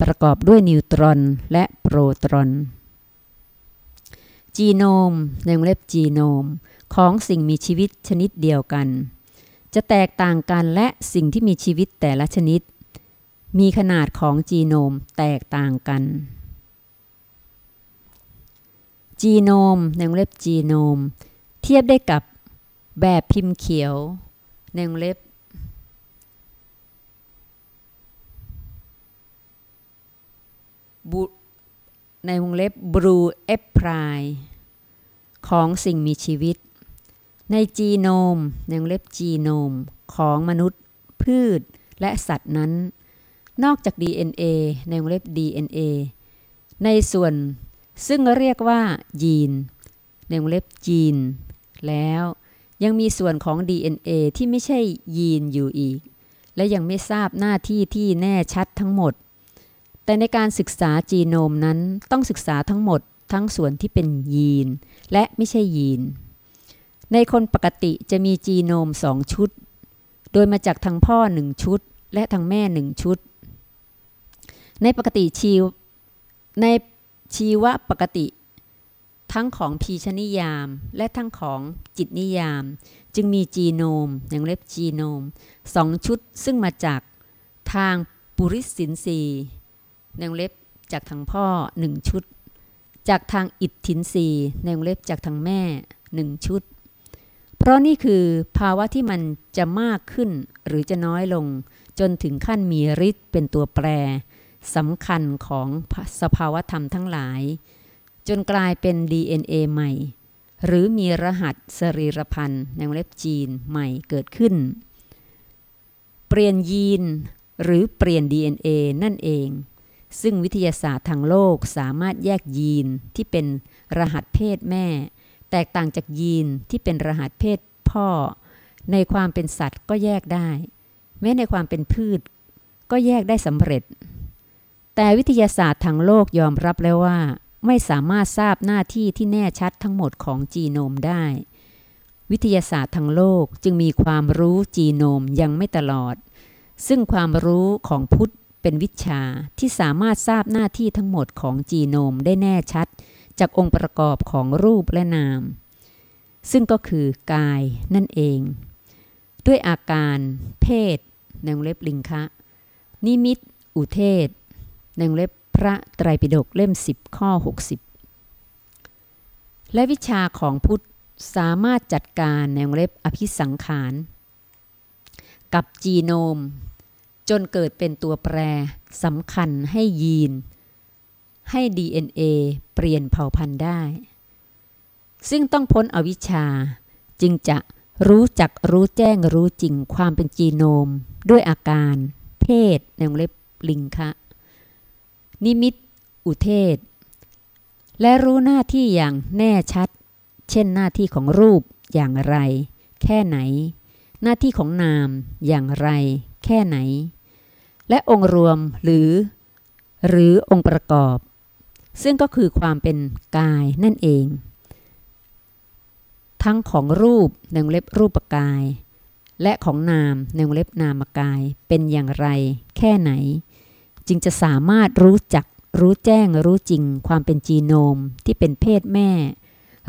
ประกอบด้วยนิวตรอนและโปรตอน จีโนมในวงเล็บจีโนม ของสิ่งมีชีวิตชนิดเดียวกัน จะแตกต่างกันและสิ่งที่มีชีวิตแต่ละชนิด มีขนาดของจีโนมแตกต่างกัน จีโนมในวงเล็บจีโนม เทียบได้กับแบบพิมพ์เขียวในวงเล็บในวงเล็บบรูเอฟพรายของสิ่งมีชีวิต ในจีโนมในวงเล็บจีโนมของมนุษย์ พืชและสัตว์นั้น นอกจาก DNA ในวงเล็บ DNA ในส่วนซึ่งเรียกว่า ยีน ในวงเล็บจีน แล้วยังมีส่วนของ DNA ที่ไม่ใช่ยีนอยู่อีก และยังไม่ทราบหน้าที่ที่แน่ชัดทั้งหมด แต่ในการศึกษาจีโนมนั้นต้องศึกษาทั้งหมดทั้งส่วนที่เป็นยีน และไม่ใช่ยีน ในคนปกติจะมีจีโนมสองชุด โดยมาจากทางพ่อหนึ่งชุด และทางแม่หนึ่งชุด ในปกติชีวในชีวปกติ ทั้งของพีชนิยาม และทั้งของจิตนิยาม จึงมีจีโนมอย่างเล็บจีโนมสองชุดซึ่งมาจากทางปุริสินสีในวงเล็บจากทางพ่อหนึ่งชุด จากทางอิทธินรีในวงเล็บจากทางแม่หนึ่งชุด เพราะนี่คือภาวะที่มันจะมากขึ้นหรือจะน้อยลง จนถึงขั้นมีฤทธิ์เป็นตัวแปรสำคัญของสภาวะธรรมทั้งหลาย จนกลายเป็น DNA ใหม่ หรือมีรหัสสรีรพันธ์ในวงเล็บจีนใหม่เกิดขึ้น เปลี่ยนยีนหรือเปลี่ยน DNA นั่นเอง ซึ่งวิทยาศาสตร์ทางโลกสามารถแยกยีนที่เป็นรหัสเพศแม่ แตกต่างจากยีนที่เป็นรหัสเพศพ่อ ในความเป็นสัตว์ก็แยกได้ แม้ในความเป็นพืช ก็แยกได้สำเร็จ แต่วิทยาศาสตร์ทางโลกยอมรับแล้วว่า ไม่สามารถทราบหน้าที่ที่แน่ชัดทั้งหมดของจีโนมได้ วิทยาศาสตร์ทางโลกจึงมีความรู้จีโนมยังไม่ตลอด ซึ่งความรู้ของพุทธเป็นวิชาที่สามารถทราบหน้าที่ทั้งหมดของจีโนมได้แน่ชัด จากองค์ประกอบของรูปและนาม ซึ่งก็คือกายนั่นเอง ด้วยอาการเพศในวงเล็บลิงคะ นิมิต อุเทศในวงเล็บพระไตรปิฎกเล่ม 10 ข้อ 60 และวิชาของพุทธสามารถจัดการในวงเล็บอภิสังขาร กับจีโนม จนเกิดเป็นตัวแปรสำคัญให้ยีน ให้ DNA เปลี่ยนเผ่าพันธุ์ได้ ซึ่งต้องพ้นอวิชชา จึงจะรู้จักรู้แจ้งรู้จริงความเป็นจีโนม ด้วยอาการ เพศในวงเล็บลิงคะ นิมิต อุเทศ และรู้หน้าที่อย่างแน่ชัด เช่นหน้าที่ของรูปอย่างไร แค่ไหน หน้าที่ของนามอย่างไร แค่ไหน และองค์รวมหรือ หรือองค์ประกอบ ซึ่งก็คือความเป็นกายนั่นเอง ทั้งของรูปในวงเล็บรูปกาย และของนามในวงเล็บนามกายเป็นอย่างไร แค่ไหน จึงจะสามารถรู้จักรู้แจ้งรู้จริงความเป็นจีโนมที่เป็นเพศแม่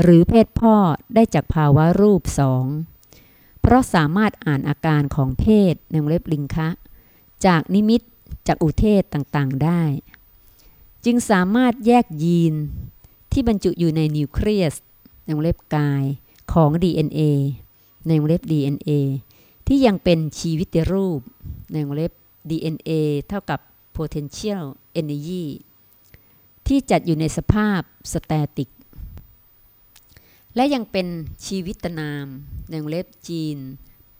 หรือเพศพ่อได้จากภาวะรูปสองเพราะสามารถอ่านอาการของเพศในวงเล็บลิงคะ จากนิมิตจากอุเทศต่างๆได้ จึงสามารถแยกยีนที่บรรจุอยู่ในนิวเคลียสในวงเล็บกายของ DNA ในวงเล็บ DNA ที่ยังเป็นชีวิตรูป ในวงเล็บ DNA เท่ากับ potential energy ที่จัดอยู่ในสภาพสแตติก และยังเป็นชีวิตนาม ในวงเล็บจีน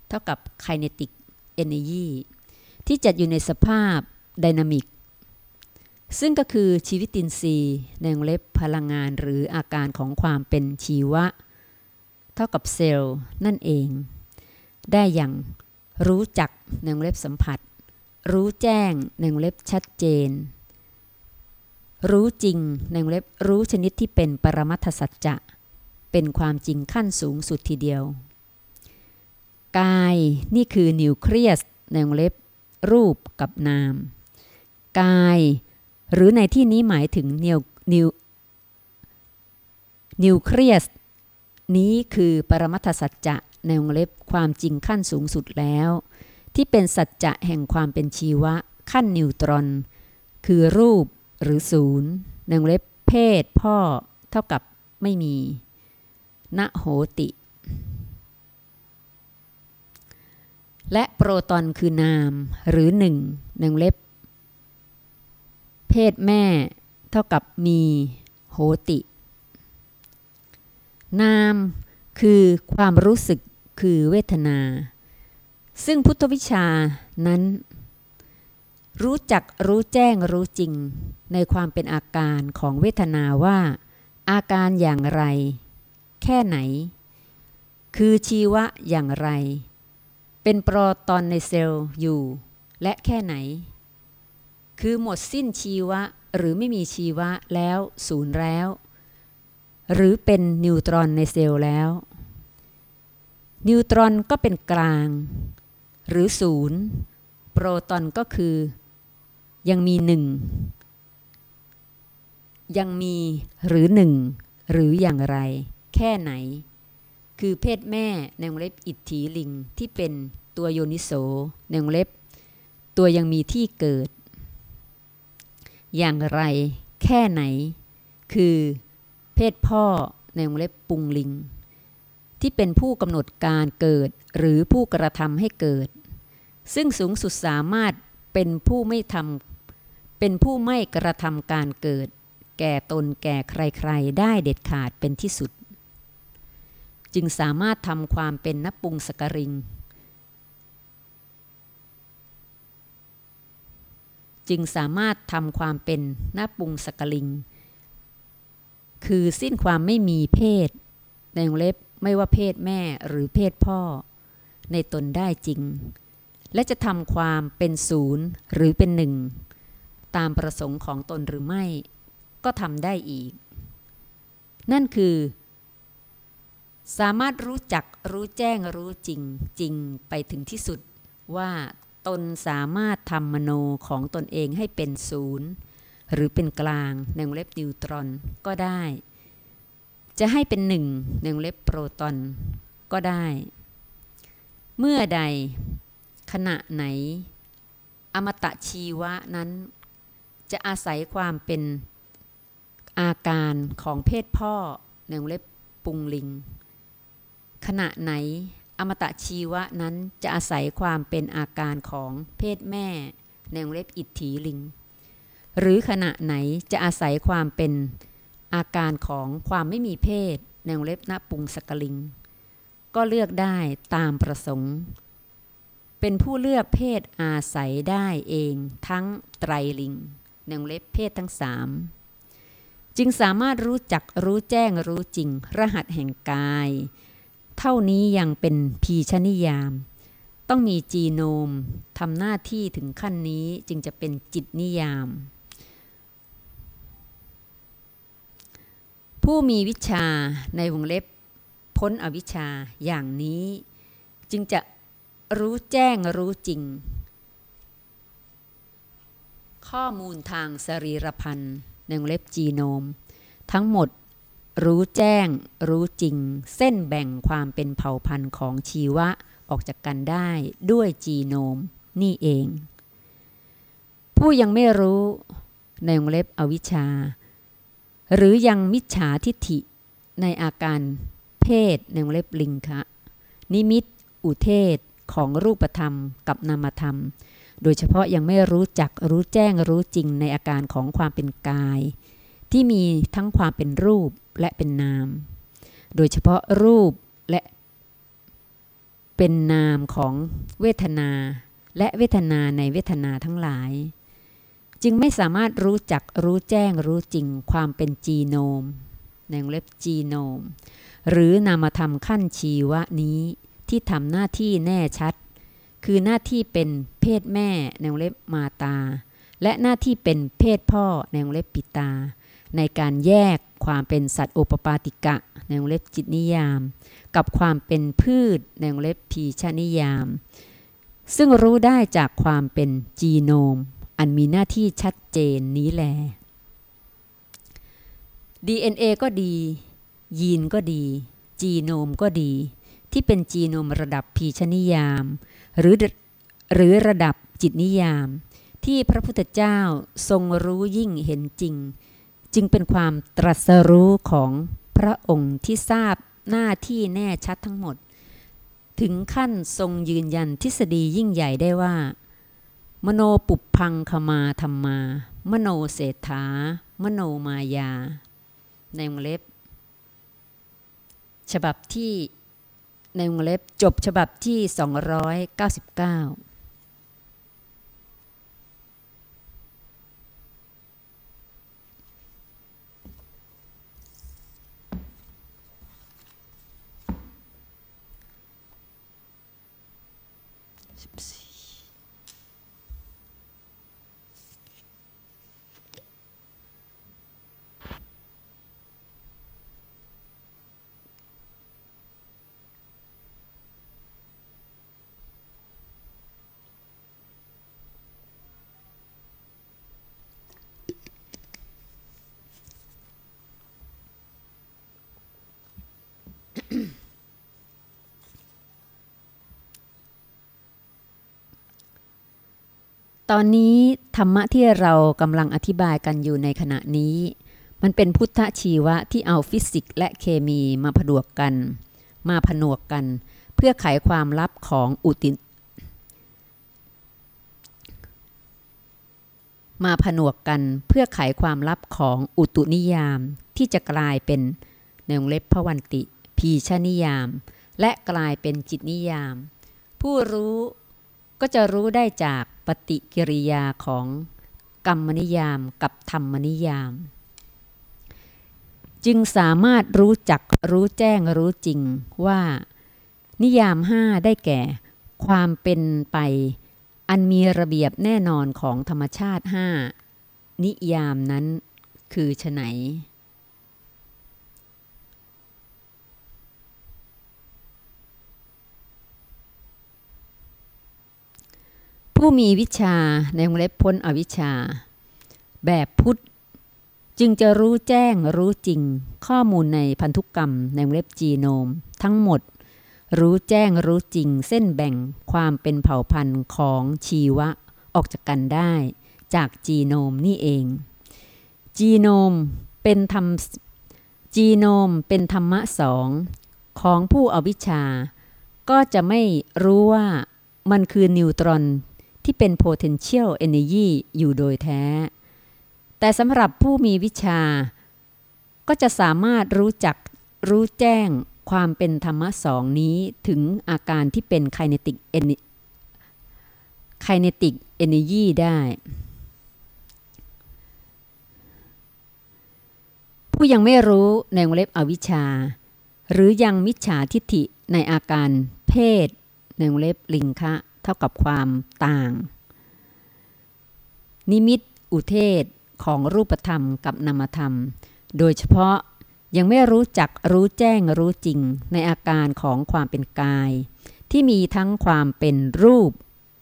เท่ากับ kinetic energy ที่จัดอยู่ในสภาพดินามิก ซึ่งก็คือชีวิตินทรีย์ในวงเล็บพลังงานหรืออาการของความเป็นชีวะ เท่ากับเซลล์นั่นเอง ได้อย่างรู้จักในวงเล็บสัมผัส รู้แจ้งในวงเล็บชัดเจน รู้จริงในวงเล็บรู้ชนิดที่เป็นปรมัตถสัจจะเป็นความจริงขั้นสูงสุดทีเดียว กายนี่คือนิวเคลียสในวงเล็บรูปกับนาม กาย หรือในที่นี้หมายถึงนิวนิวนิวเคลียสนี้คือปรมัตถสัจจะในวงเล็บความจริงขั้นสูงสุดแล้ว ที่เป็นสัจจะแห่งความเป็นชีวะ ขั้นนิวตรอน คือรูปหรือศูนย์ในวงเล็บเพศพ่อเท่ากับไม่มีณโหติ และโปรตอนคือนามหรือหนึ่งหนึ่งเล็บ เพศแม่เท่ากับมีโหติ นามคือความรู้สึกคือเวทนา ซึ่งพุทธวิชานั้น รู้จักรู้แจ้งรู้จริง ในความเป็นอาการของเวทนาว่า อาการอย่างไร แค่ไหน คือชีวะอย่างไร เป็นโปรตอนในเซลล์อยู่ และแค่ไหน คือหมดสิ้นชีวะหรือไม่มีชีวะแล้วศูนย์แล้ว หรือเป็นนิวตรอนในเซลล์แล้ว นิวตรอนก็เป็นกลาง หรือศูนย์โปรตอนก็คือ ยังมีหนึ่งยังมีหรือหนึ่งหรืออย่างไร แค่ไหน คือเพศแม่ในวงเล็บอิทธิลิงที่เป็นตัวโยนิโสในวงเล็บ ตัวยังมีที่เกิด อย่างไรแค่ไหน คือเพศพ่อในวงเล็บปุงลิง ที่เป็นผู้กำหนดการเกิดหรือผู้กระทำให้เกิด ซึ่งสูงสุดสามารถเป็นผู้ไม่ทำเป็นผู้ไม่กระทำการเกิด แก่ตนแก่ใครๆ ได้เด็ดขาดเป็นที่สุด จึงสามารถทำความเป็นนปุงสกริง จึงสามารถทำความเป็นหน้าปุงสกลิง คือสิ้นความไม่มีเพศ ในวงเล็บไม่ว่าเพศแม่หรือเพศพ่อ ในตนได้จริง และจะทำความเป็นศูนย์หรือเป็นหนึ่ง ตามประสงค์ของตนหรือไม่ ก็ทำได้อีก นั่นคือ สามารถรู้จักรู้แจ้งรู้จริงจริงไปถึงที่สุดว่า ตนสามารถทำมโนของตนเองให้เป็นศูนย์หรือเป็นกลางในวงเล็บนิวตรอนก็ได้ จะให้เป็นหนึ่งในวงเล็บโปรตอนก็ได้ เมื่อใดขณะไหน อมตะชีวะนั้น จะอาศัยความเป็นอาการของเพศพ่อในวงเล็บปุงลิง ขณะไหน อมตะชีวะนั้นจะอาศัยความเป็นอาการของเพศแม่ในวงเล็บอิทธิลิง หรือขณะไหนจะอาศัยความเป็นอาการของความไม่มีเพศในวงเล็บนปุงสกลิง ก็เลือกได้ตามประสงค์ เป็นผู้เลือกเพศอาศัยได้เองทั้งไตรลิงในวงเล็บเพศทั้งสามจึงสามารถรู้จักรู้แจ้งรู้จริง รหัสแห่งกาย เท่านี้ยังเป็นพีชนิยาม ต้องมีจีโนมทำหน้าที่ถึงขั้นนี้จึงจะเป็นจิตนิยาม ผู้มีวิชาในวงเล็บพ้นอวิชชาอย่างนี้จึงจะรู้แจ้งรู้จริง ข้อมูลทางสรีรพันธ์ในวงเล็บจีโนม ทั้งหมด รู้แจ้ง รู้จริง เส้นแบ่งความเป็นเผ่าพันธุ์ของชีวะออกจากกันได้ด้วยจีโนมนี่เอง ผู้ยังไม่รู้ในวงเล็บอวิชชา หรือยังมิจฉาทิฏฐิในอาการเพศในวงเล็บลิงคะ นิมิต อุเทศของรูปธรรมกับนามธรรม โดยเฉพาะยังไม่รู้จักรู้แจ้งรู้จริงในอาการของความเป็นกาย ที่มีทั้งความเป็นรูปและเป็นนาม โดยเฉพาะรูปและเป็นนามของเวทนา และเวทนาในเวทนาทั้งหลาย จึงไม่สามารถรู้จักรู้แจ้งรู้จริงความเป็นจีโนม ในวงเล็บจีโนม หรือนามธรรมขั้นชีวะนี้ที่ทำหน้าที่แน่ชัด คือหน้าที่เป็นเพศแม่ในวงเล็บมาตา และหน้าที่เป็นเพศพ่อในวงเล็บปิตา ในการแยกความเป็นสัตว์โอปปาติกะ ในวงเล็บจิตนิยาม กับความเป็นพืชในวงเล็บพีชนิยาม ซึ่งรู้ได้จากความเป็นจีโนม อันมีหน้าที่ชัดเจนนี้แล DNA ก็ดี ยีนก็ดี จีโนมก็ดี ที่เป็นจีโนมระดับพีชนิยาม หรือหรือระดับจิตนิยาม ที่พระพุทธเจ้าทรงรู้ยิ่งเห็นจริง จึงเป็นความตรัสรู้ของพระองค์ที่ทราบหน้าที่แน่ชัดทั้งหมด ถึงขั้นทรงยืนยันทฤษฎียิ่งใหญ่ได้ว่า มโนปุพังคมาธรรมา มโนเศรษฐามโนมายา ในวงเล็บ ฉบับที่ในวงเล็บจบฉบับที่ 299 ตอนนี้ธรรมะที่เรากำลังอธิบายกันอยู่ในขณะนี้ มันเป็นพุทธชีวะที่เอาฟิสิกส์และเคมีมาผดวกกัน มาผนวกกัน เพื่อไขความลับของอุติมาผนวกกันเพื่อไขความลับของอุตุนิยามที่จะกลายเป็นในวงเล็บพวันติ พีชนิยาม และกลายเป็นจิตนิยาม ผู้รู้ ก็จะรู้ได้จากปฏิกิริยาของกรรมนิยามกับธรรมนิยาม จึงสามารถรู้จักรู้แจ้งรู้จริงว่า นิยามห้าได้แก่ ความเป็นไป อันมีระเบียบแน่นอนของธรรมชาติห้านิยามนั้นคือไฉน ผู้มีวิชาในวงเล็บพ้นอวิชชา แบบพุทธ จึงจะรู้แจ้งรู้จริง ข้อมูลในพันธุกรรมในวงเล็บจีโนม ทั้งหมด รู้แจ้งรู้จริง เส้นแบ่งความเป็นเผ่าพันธุ์ของชีวะออกจากกันได้ จากจีโนมนี่เอง จีโนมเป็นธรรมจีโนมเป็นธรรมะสองของผู้อวิชชา ก็จะไม่รู้ว่ามันคือนิวตรอน ที่เป็น potential energy อยู่โดยแท้ แต่สำหรับผู้มีวิชา ก็จะสามารถรู้จักรู้แจ้งความเป็นธรรมะสองนี้ถึงอาการที่เป็น kinetic kinetic energy ได้ผู้ยังไม่รู้ในวงเล็บอวิชชา หรือยังมิจฉาทิฏฐิในอาการเพศ ในวงเล็บลิงคะ เท่ากับความต่าง นิมิตอุเทศของรูปธรรมกับนามธรรม โดยเฉพาะยังไม่รู้จักรู้แจ้งรู้จริงในอาการของความเป็นกาย ที่มีทั้งความเป็นรูป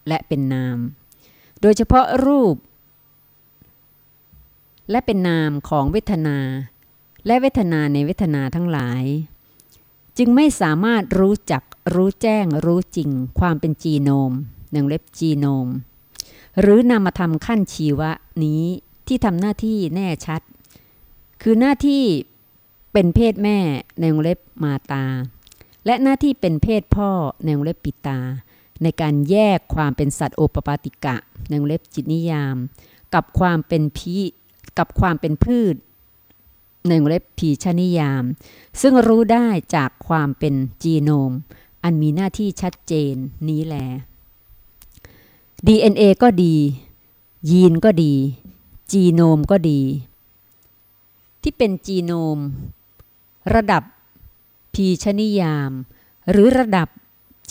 และเป็นนาม โดยเฉพาะรูป และเป็นนามของเวทนา และเวทนาในเวทนาทั้งหลาย จึงไม่สามารถรู้จัก รู้แจ้งรู้จริง ความเป็นจีโนมหนึ่งเล็บจีโนม หรือนามธรรมขั้นชีวะนี้ที่ทำหน้าที่แน่ชัด คือหน้าที่เป็นเพศแม่ในวงเล็บมาตา และหน้าที่เป็นเพศพ่อในวงเล็บปิตา ในการแยกความเป็นสัตว์โอปปาติกะในวงเล็บจิตนิยาม กับความเป็นพีกับความเป็นพืชในวงเล็บผีชนิยาม ซึ่งรู้ได้จากความเป็นจีโนม อันมีหน้าที่ชัดเจนนี้แล DNA ก็ดี ยีนก็ดี จีโนมก็ดี ที่เป็นจีโนม ระดับพีชนิยาม หรือระดับ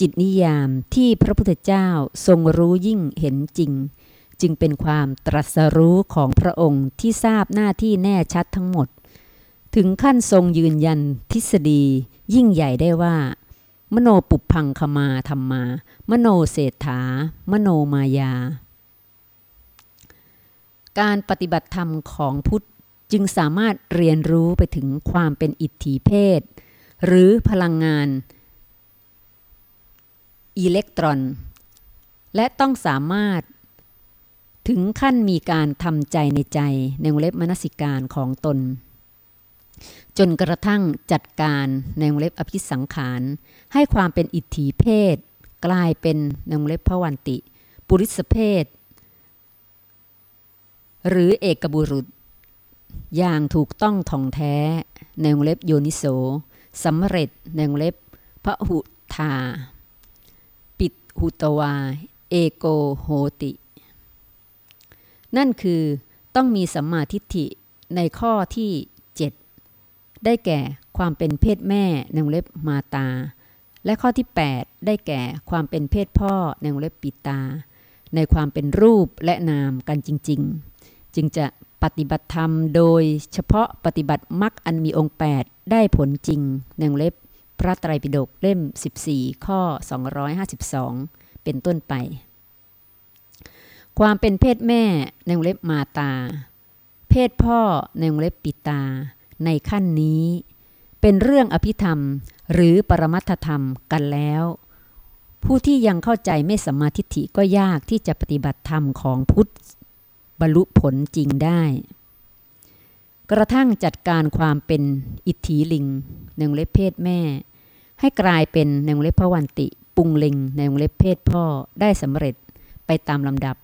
จิตนิยามที่พระพุทธเจ้าทรงรู้ยิ่งเห็นจริง จึงเป็นความตรัสรู้ของพระองค์ที่ทราบหน้าที่แน่ชัดทั้งหมด ถึงขั้นทรงยืนยันทฤษฎียิ่งใหญ่ได้ว่า มโนปุพังคมาธรรมา มโนเศรษฐา มโนมายา การปฏิบัติธรรมของพุทธจึงสามารถเรียนรู้ไปถึงความเป็นอิทธิเพศ หรือพลังงานอิเล็กตรอน และต้องสามารถถึงขั้นมีการทำใจในใจในวงเล็บมนสิการของตน จนกระทั่งจัดการในวงเล็บอภิสังขาร ให้ความเป็นอิทธิเพศ กลายเป็นในวงเล็บพวันติ ปุริสเพศ หรือเอกบุรุษ อย่างถูกต้องท่องแท้ในวงเล็บโยนิโสสำเร็จในวงเล็บพระหุธาปิดหุตวา เอโกโหติ นั่นคือต้องมีสัมมาทิฏฐิในข้อที่ ได้แก่ความเป็นเพศแม่ในวงเล็บมาตา และข้อที่ 8 ได้แก่ความเป็นเพศพ่อในวงเล็บปิตา ในความเป็นรูปและนามกันจริง ๆ จึงจะปฏิบัติธรรมโดยเฉพาะปฏิบัติมรรคอันมีองค์ 8 ได้ผลจริงในวงเล็บพระไตรปิฎกเล่ม 14 ข้อ 252 เป็นต้นไป ความเป็นเพศแม่ในวงเล็บมาตา เพศพ่อในวงเล็บปิตา ในขั้นนี้ เป็นเรื่องอภิธรรมหรือปรมัตธรรมกันแล้ว ผู้ที่ยังเข้าใจไม่สัมมาทิฏฐิก็ยากที่จะปฏิบัติธรรมของพุทธบรรลุผลจริงได้ กระทั่งจัดการความเป็นอิทธิลิงในวงเล็บเพศแม่ ให้กลายเป็นในวงเล็บพวันติ ปุงลิงในวงเล็บเพศพ่อได้สำเร็จไปตามลำดับ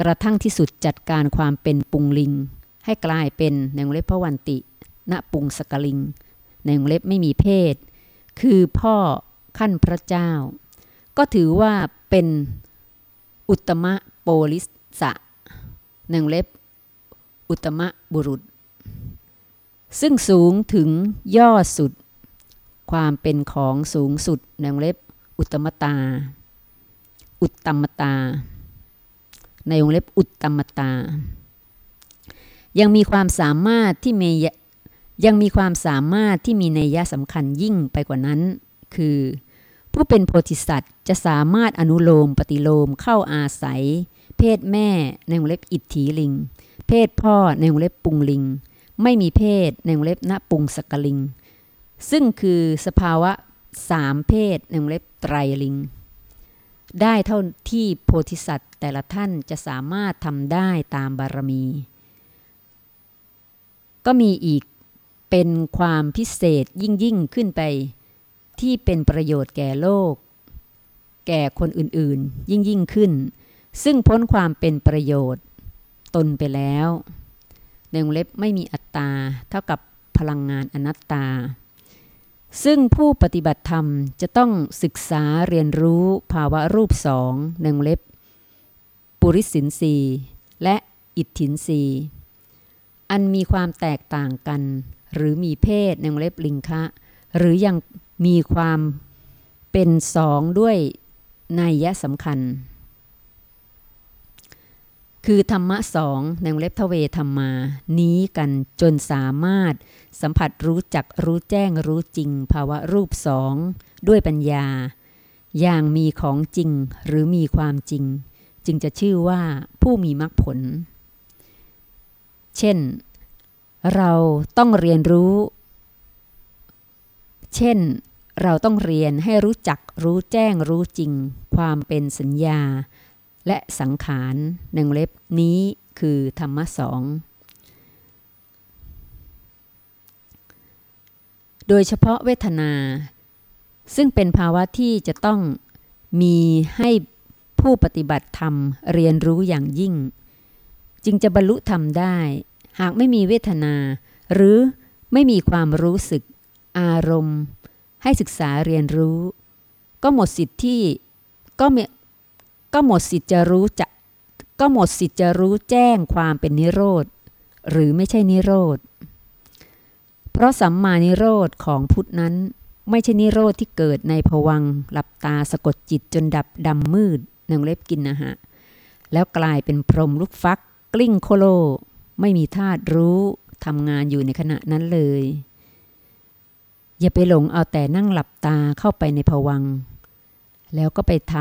กระทั่งที่สุดจัดการความเป็นปุงลิง ให้กลายเป็นในวงเล็บพวันติ ณปุงสกลิง ในวงเล็บไม่มีเพศ คือพ่อขั้นพระเจ้า ก็ถือว่าเป็นอุตมะโปลิสะในวงเล็บอุตมะบุรุษ ซึ่งสูงถึงยอดสุด ความเป็นของสูงสุดในวงเล็บอุตมตา อุตตมตา ในวงเล็บอุตตมตา ยังมีความสามารถที่มี ยังมีความสามารถที่มีนัยยะสำคัญยิ่งไปกว่านั้น คือ ผู้เป็นโพธิสัตว์จะสามารถอนุโลมปฏิโลมเข้าอาศัย เพศแม่ในวงเล็บอิทธิลิง เพศพ่อในวงเล็บปุงลิง ไม่มีเพศในวงเล็บณปุงสกลิง ซึ่งคือสภาวะสามเพศในวงเล็บไตรลิง ได้เท่าที่โพธิสัตว์แต่ละท่านจะสามารถทำได้ตามบารมี ก็มีอีก เป็นความพิเศษยิ่งยิ่งขึ้นไป ที่เป็นประโยชน์แก่โลก แก่คนอื่นๆ ยิ่งยิ่งขึ้น ซึ่งพ้นความเป็นประโยชน์ ตนไปแล้วในวงเล็บไม่มีอัตตาเท่ากับพลังงานอนัตตา ซึ่งผู้ปฏิบัติธรรมจะต้องศึกษาเรียนรู้ภาวะรูปสองในวงเล็บ ปุริสินสีและอิทธินสีอันมีความแตกต่างกัน หรือมีเพศในวงเล็บลิงคะ หรือยังมีความเป็นสองด้วยนัยยะสำคัญ คือธรรมะสองในวงเล็บทเวธรรมา นี้กันจนสามารถสัมผัสรู้จักรู้แจ้งรู้จริง ภาวะรูปสองด้วยปัญญา อย่างมีของจริงหรือมีความจริง จึงจะชื่อว่าผู้มีมรรคผล เช่น เราต้องเรียนรู้ เช่น เราต้องเรียนให้รู้จักรู้แจ้งรู้จริง ความเป็นสัญญา และสังขารในวงเล็บนี้คือธรรมะสอง โดยเฉพาะเวทนา ซึ่งเป็นภาวะที่จะต้องมีให้ผู้ปฏิบัติธรรมเรียนรู้อย่างยิ่ง จึงจะบรรลุธรรมได้ หากไม่มีเวทนา หรือไม่มีความรู้สึก อารมณ์ ให้ศึกษาเรียนรู้ ก็หมดสิทธิ์ที่ก็มก็หมดสิทธิ์จะรู้จะก็หมดสิทธิ์จะรู้แจ้งความเป็นนิโรธ หรือไม่ใช่นิโรธ เพราะสัมมานิโรธของพุทธนั้น ไม่ใช่นิโรธที่เกิดในภวังหลับตาสะกดจิตจนดับดำมืดนางเล็บกินนะฮะ แล้วกลายเป็นพรหมลูกฟักกลิ้งโคโล ไม่มีธาตุรู้ทำงานอยู่ในขณะนั้นเลย อย่าไปหลงเอาแต่นั่งหลับตาเข้าไปในภวัง แล้วก็ไปท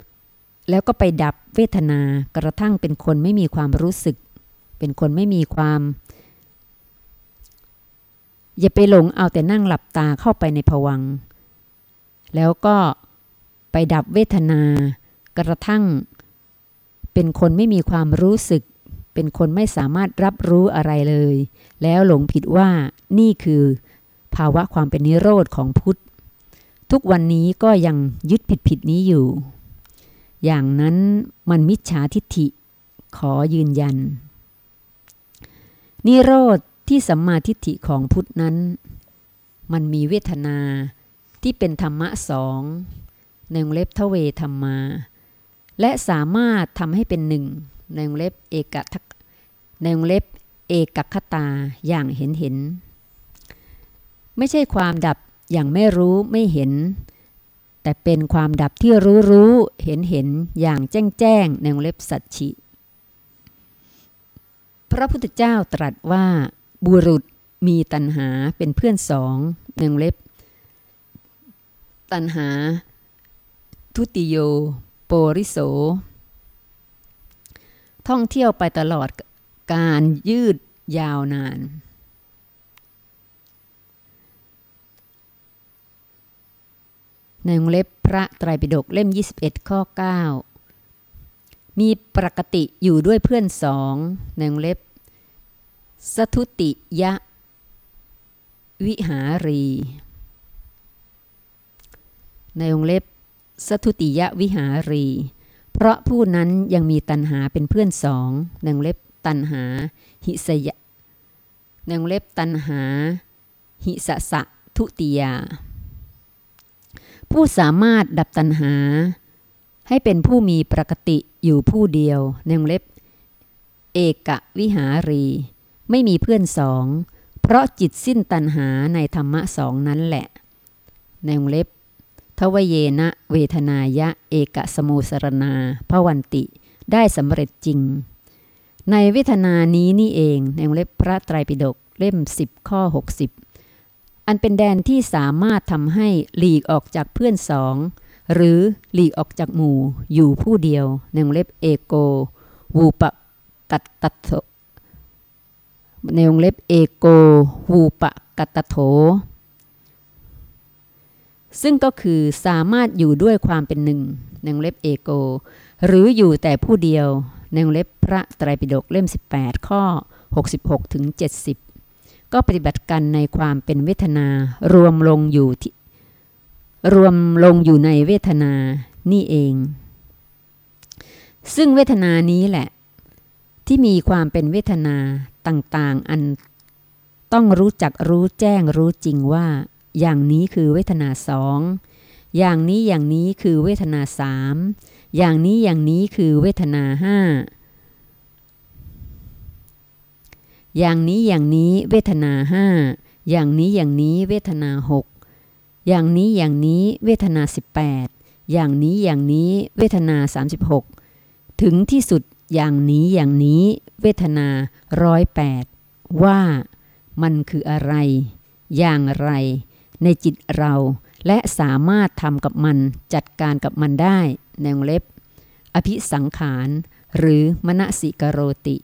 ำแล้วก็ไปดับเวทนากระทั่งเป็นคนไม่มีความรู้สึก เป็นคนไม่มีความ อย่าไปหลงเอาแต่นั่งหลับตาเข้าไปในภวัง แล้วก็ไปดับเวทนากระทั่งเป็นคนไม่มีความรู้สึก เป็นคนไม่สามารถรับรู้อะไรเลย แล้วหลงผิดว่านี่คือ ภาวะความเป็นนิโรธของพุทธ ทุกวันนี้ก็ยังยึดผิดผิดนี้อยู่ อย่างนั้นมันมิจฉาทิฏฐิขอยืนยัน นิโรธที่สัมมาทิฏฐิของพุทธนั้น มันมีเวทนาที่เป็นธรรมะสองในวงเล็บทเวธรรมา และสามารถทำให้เป็นหนึ่ง ในวงเล็บเอกทักในวงเล็บเอกคตาอย่างเห็นเห็น ไม่ใช่ความดับอย่างไม่รู้ไม่เห็น แต่เป็นความดับที่รู้รู้เห็นเห็นอย่างแจ้งแจ้งในวงเล็บสัจฉิ พระพุทธเจ้าตรัสว่าบุรุษมีตัณหาเป็นเพื่อนสองในวงเล็บ ตัณหา ทุติโย โปริโส ท่องเที่ยวไปตลอดการยืดยาวนาน ในวงเล็บพระไตรปิฎกเล่ม 21 ข้อ 9 มีปกติอยู่ด้วยเพื่อนสองในวงเล็บ สทุติยะ วิหารี ในวงเล็บ สทุติยะวิหารี เพราะผู้นั้นยังมีตันหาเป็นเพื่อนสองในวงเล็บตันหา หิสยะในวงเล็บตันหา หิสสะทุติยา ผู้สามารถดับตันหา ให้เป็นผู้มีปกติอยู่ผู้เดียวในวงเล็บ เอกวิหารี ไม่มีเพื่อนสอง เพราะจิตสิ้นตัณหาในธรรมะสองนั้นแหละในวงเล็บ ทวเยนะเวทนายะเอกสมุสรณาพวันติได้สำเร็จจริง ในเวทนานี้นี่เองในวงเล็บพระไตรปิฎกเล่ม 10 ข้อ 60 อันเป็นแดนที่สามารถทำให้หลีกออกจากเพื่อนสอง หรือหลีกออกจากหมู่อยู่ผู้เดียวในวงเล็บเอโกวูปะกัตตโในวงเล็บเอโกวูปะกัตโถ ซึ่งก็คือสามารถอยู่ด้วยความเป็นหนึ่งในวงเล็บเอโก หรืออยู่แต่ผู้เดียวในวงเล็บพระไตรปิฎกเล่ม 18 ข้อ 66ถึง70 ก็ปฏิบัติกันในความเป็นเวทนารวมลงอยู่ที่รวมลงอยู่ในเวทนานี่เอง ซึ่งเวทนานี้แหละ ที่มีความเป็นเวทนาต่างๆ อันต้องรู้จักรู้แจ้งรู้จริงว่า อย่างนี้คือเวทนาสองอย่างนี้อย่างนี้คือเวทนาสามอย่างนี้อย่างนี้คือเวทนาห้าอย่างนี้อย่างนี้เวทนาห้าอย่างนี้อย่างนี้เวทนาหกอย่างนี้อย่างนี้เวทนาสิบแปดอย่างนี้อย่างนี้เวทนาสามสิบหกถึงที่สุดอย่างนี้อย่างนี้เวทนาร้อยแปดว่ามันคืออะไร อย่างไร ในจิตเรา และสามารถทำกับมันจัดการกับมันได้ในวงเล็บ อภิสังขารหรือมณสิกโรติ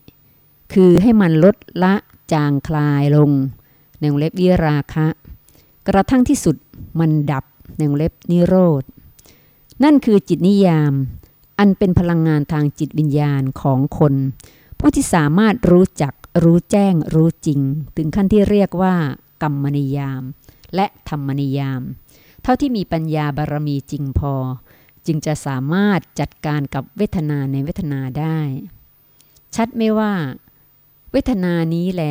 คือให้มันลดละจางคลายลงในวงเล็บวิราคะ กระทั่งที่สุดมันดับในวงเล็บนิโรธ นั่นคือจิตนิยาม อันเป็นพลังงานทางจิตวิญญาณของคน ผู้ที่สามารถรู้จักรู้แจ้งรู้จริง ถึงขั้นที่เรียกว่ากรรมนิยาม และธรรมนิยาม เท่าที่มีปัญญาบารมีจริงพอ จึงจะสามารถจัดการกับเวทนาในเวทนาได้ ชัดไม่ว่า เวทนานี้แล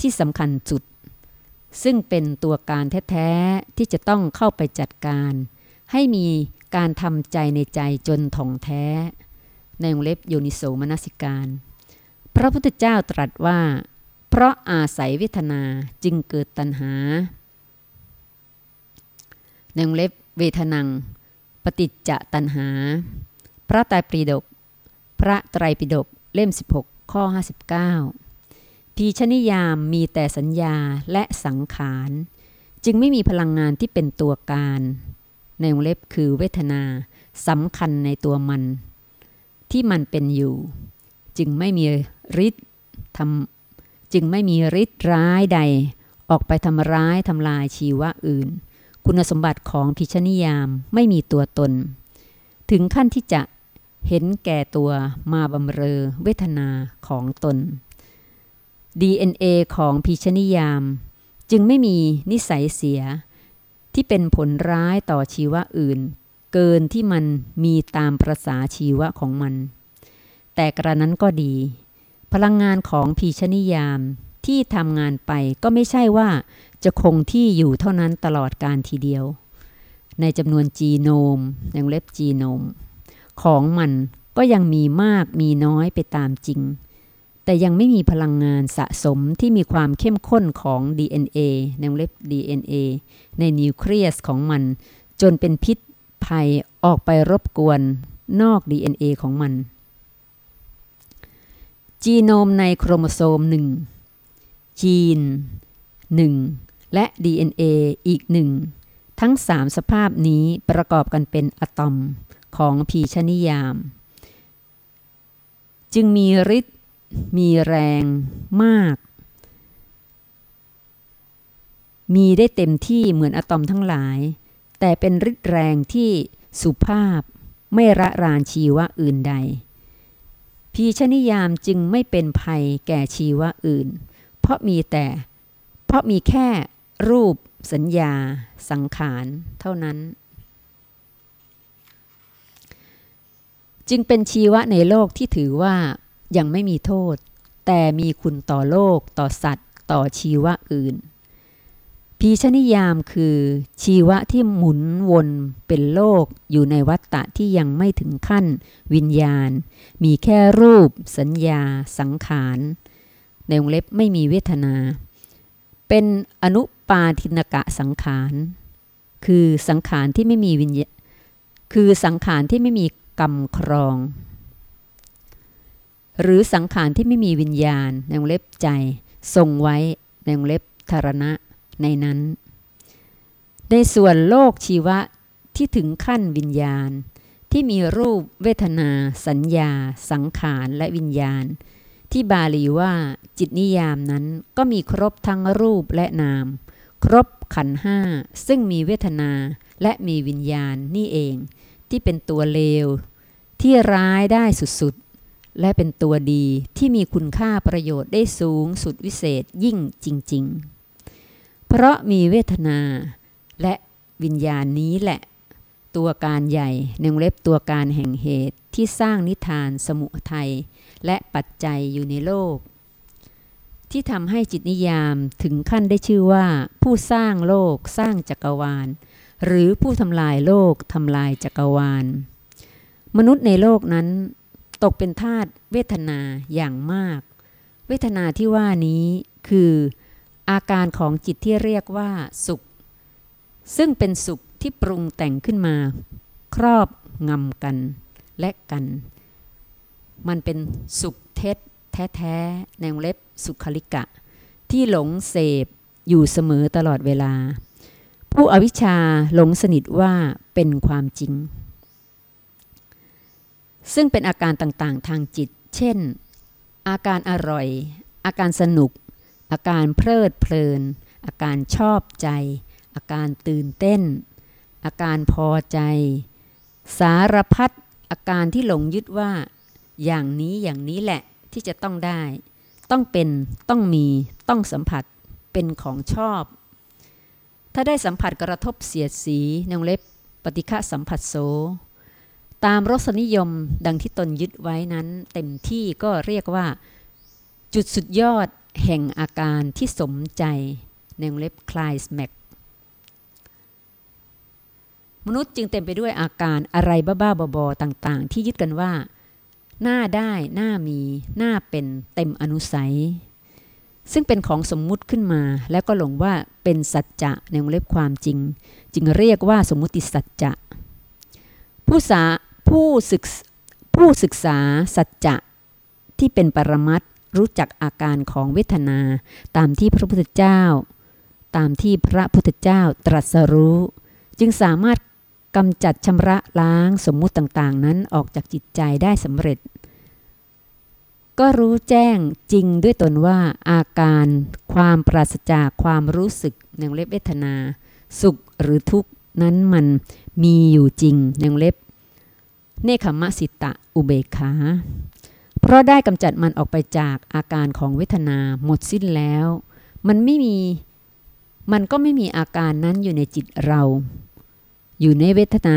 ที่สำคัญจุด ซึ่งเป็นตัวการแท้ๆ ที่จะต้องเข้าไปจัดการ ให้มีการทำใจในใจจนท่องแท้ ในวงเล็บโยนิโสมนสิการ พระพุทธเจ้าตรัสว่า เพราะอาศัยเวทนาจึงเกิดตัณหา ในวงเล็บเวทนัง ปฏิจจตัณหา พระไตรปิฎกพระไตรปิฎกเล่ม 16 ข้อ 59 พีชนิยามมีแต่สัญญาและสังขาร จึงไม่มีพลังงานที่เป็นตัวการ ในวงเล็บคือเวทนาสำคัญในตัวมัน ที่มันเป็นอยู่ จึงไม่มีฤทธิ์ทำจึงไม่มีฤทธิ์ร้ายใด ออกไปทำร้ายทำลายชีวะอื่น คุณสมบัติของพิชนิยามไม่มีตัวตน ถึงขั้นที่จะเห็นแก่ตัวมาบำเรอเวทนาของตน DNA ของพิชนิยาม จึงไม่มีนิสัยเสีย ที่เป็นผลร้ายต่อชีวะอื่น เกินที่มันมีตามประษาชีวะของมัน แต่กระนั้นก็ดี พลังงานของพีชนิยามที่ทำงานไปก็ไม่ใช่ว่า จะคงที่อยู่เท่านั้นตลอดการทีเดียว ในจำนวนจีโนมยังเล็บจีโนม ของมันก็ยังมีมากมีน้อยไปตามจริง แต่ยังไม่มีพลังงานสะสมที่มีความเข้มข้นของ DNA ในวงเล็บ DNA ในนิวเคลียสของมัน จนเป็นพิษภัยออกไปรบกวนนอก DNA ของมัน จีโนมในโครโมโซม1จีน1 และ DNA อีกหนึ่ง ทั้งสามสภาพนี้ประกอบกันเป็นอะตอมของพีชนิยาม จึงมีฤทธิ์มีแรงมาก มีได้เต็มที่เหมือนอะตอมทั้งหลาย แต่เป็นฤทธิ์แรงที่สุภาพไม่ระรานชีวะอื่นใดพีชนิยามจึงไม่เป็นภัยแก่ชีวะอื่น เพราะมีแต่ เพราะมีแค่ รูปสัญญา สังขาร เท่านั้น จึงเป็นชีวะในโลกที่ถือว่ายังไม่มีโทษ แต่มีคุณต่อโลก ต่อสัตว์ ต่อชีวะอื่น พีชนิยามคือชีวะที่หมุนวนเป็นโลกอยู่ในวัฏฏะที่ยังไม่ถึงขั้น วิญญาณ มีแค่รูป สัญญา สังขาร ในวงเล็บไม่มีเวทนา เป็นอนุ ปาทินกะสังขาร คือสังขารที่ไม่มีวิญญาคือสังขารที่ไม่มีกรรมครอง หรือสังขารที่ไม่มีวิญญาณในวงเล็บใจทรงไว้ในวงเล็บธารณะในนั้น ในส่วนโลกชีวะที่ถึงขั้นวิญญาณ ที่มีรูปเวทนา สัญญา สังขารและวิญญาณ ที่บาลีว่าจิตนิยามนั้นก็มีครบทั้งรูปและนาม ครบขันห้าซึ่งมีเวทนาและมีวิญญาณนี่เอง ที่เป็นตัวเลว ที่ร้ายได้สุดๆ และเป็นตัวดีที่มีคุณค่าประโยชน์ได้สูงสุดวิเศษยิ่งจริง ๆ เพราะมีเวทนาและวิญญาณนี้แหละ ตัวการใหญ่หนึ่งเล็บตัวการแห่งเหตุที่สร้างนิทานสมุทัยและปัจจัยอยู่ในโลก ที่ทำให้จิตนิยามถึงขั้นได้ชื่อว่า ผู้สร้างโลกสร้างจักรวาล หรือผู้ทำลายโลกทำลายจักรวาล มนุษย์ในโลกนั้นตกเป็นทาสเวทนาอย่างมาก เวทนาที่ว่านี้คืออาการของจิตที่เรียกว่าสุข ซึ่งเป็นสุขที่ปรุงแต่งขึ้นมา ครอบงำกันและกัน มันเป็นสุขเท็จแท้ๆในวงเล็บ สุขลิกะ ที่หลงเสพอยู่เสมอตลอดเวลา ผู้อวิชชาหลงสนิทว่าเป็นความจริง ซึ่งเป็นอาการต่างๆทางจิต เช่น อาการอร่อย อาการสนุก อาการเพลิดเพลิน อาการชอบใจ อาการตื่นเต้น อาการพอใจ สารพัดอาการที่หลงยึดว่า อย่างนี้อย่างนี้แหละที่จะต้องได้ ต้องเป็นต้องมีต้องสัมผัสเป็นของชอบ ถ้าได้สัมผัสกระทบเสียดสีนงเล็บปฏิฆะสัมผัสโส ตามรสนิยมดังที่ตนยึดไว้นั้น เต็มที่ก็เรียกว่า จุดสุดยอดแห่งอาการที่สมใจในวงเล็บคลายสแมกมนุษย์จึงเต็มไปด้วยอาการอะไรบ้าๆบอๆต่างๆ ที่ยึดกันว่า หน้าได้หน้ามีหน้าเป็นเต็มอนุสัย ซึ่งเป็นของสมมุติขึ้นมา แล้วก็หลงว่าเป็นสัจจะในวงเล็บความจริง จึงเรียกว่าสมมุติสัจจะผู้สาผู้ศึกผู้ศึกษาสัจจะที่เป็นปรมัตรู้จักอาการของเวทนาตามที่พระพุทธเจ้า ตามที่พระพุทธเจ้าตรัสรู้ จึงสามารถ กำจัดชำระล้างสมมุติต่างๆ นั้นออกจากจิตใจได้สำเร็จ ก็รู้แจ้งจริงด้วยตนว่าอาการความปราศจากความรู้สึกในเล็บเวทนา สุขหรือทุกข์นั้นมันมีอยู่จริงในเล็บ เนคขมะสิตะอุเบขา เพราะได้กำจัดมันออกไปจากอาการของเวทนาหมดสิ้นแล้ว มันไม่มีมันก็ไม่มีอาการนั้นอยู่ในจิตเรา อยู่ในเวทนา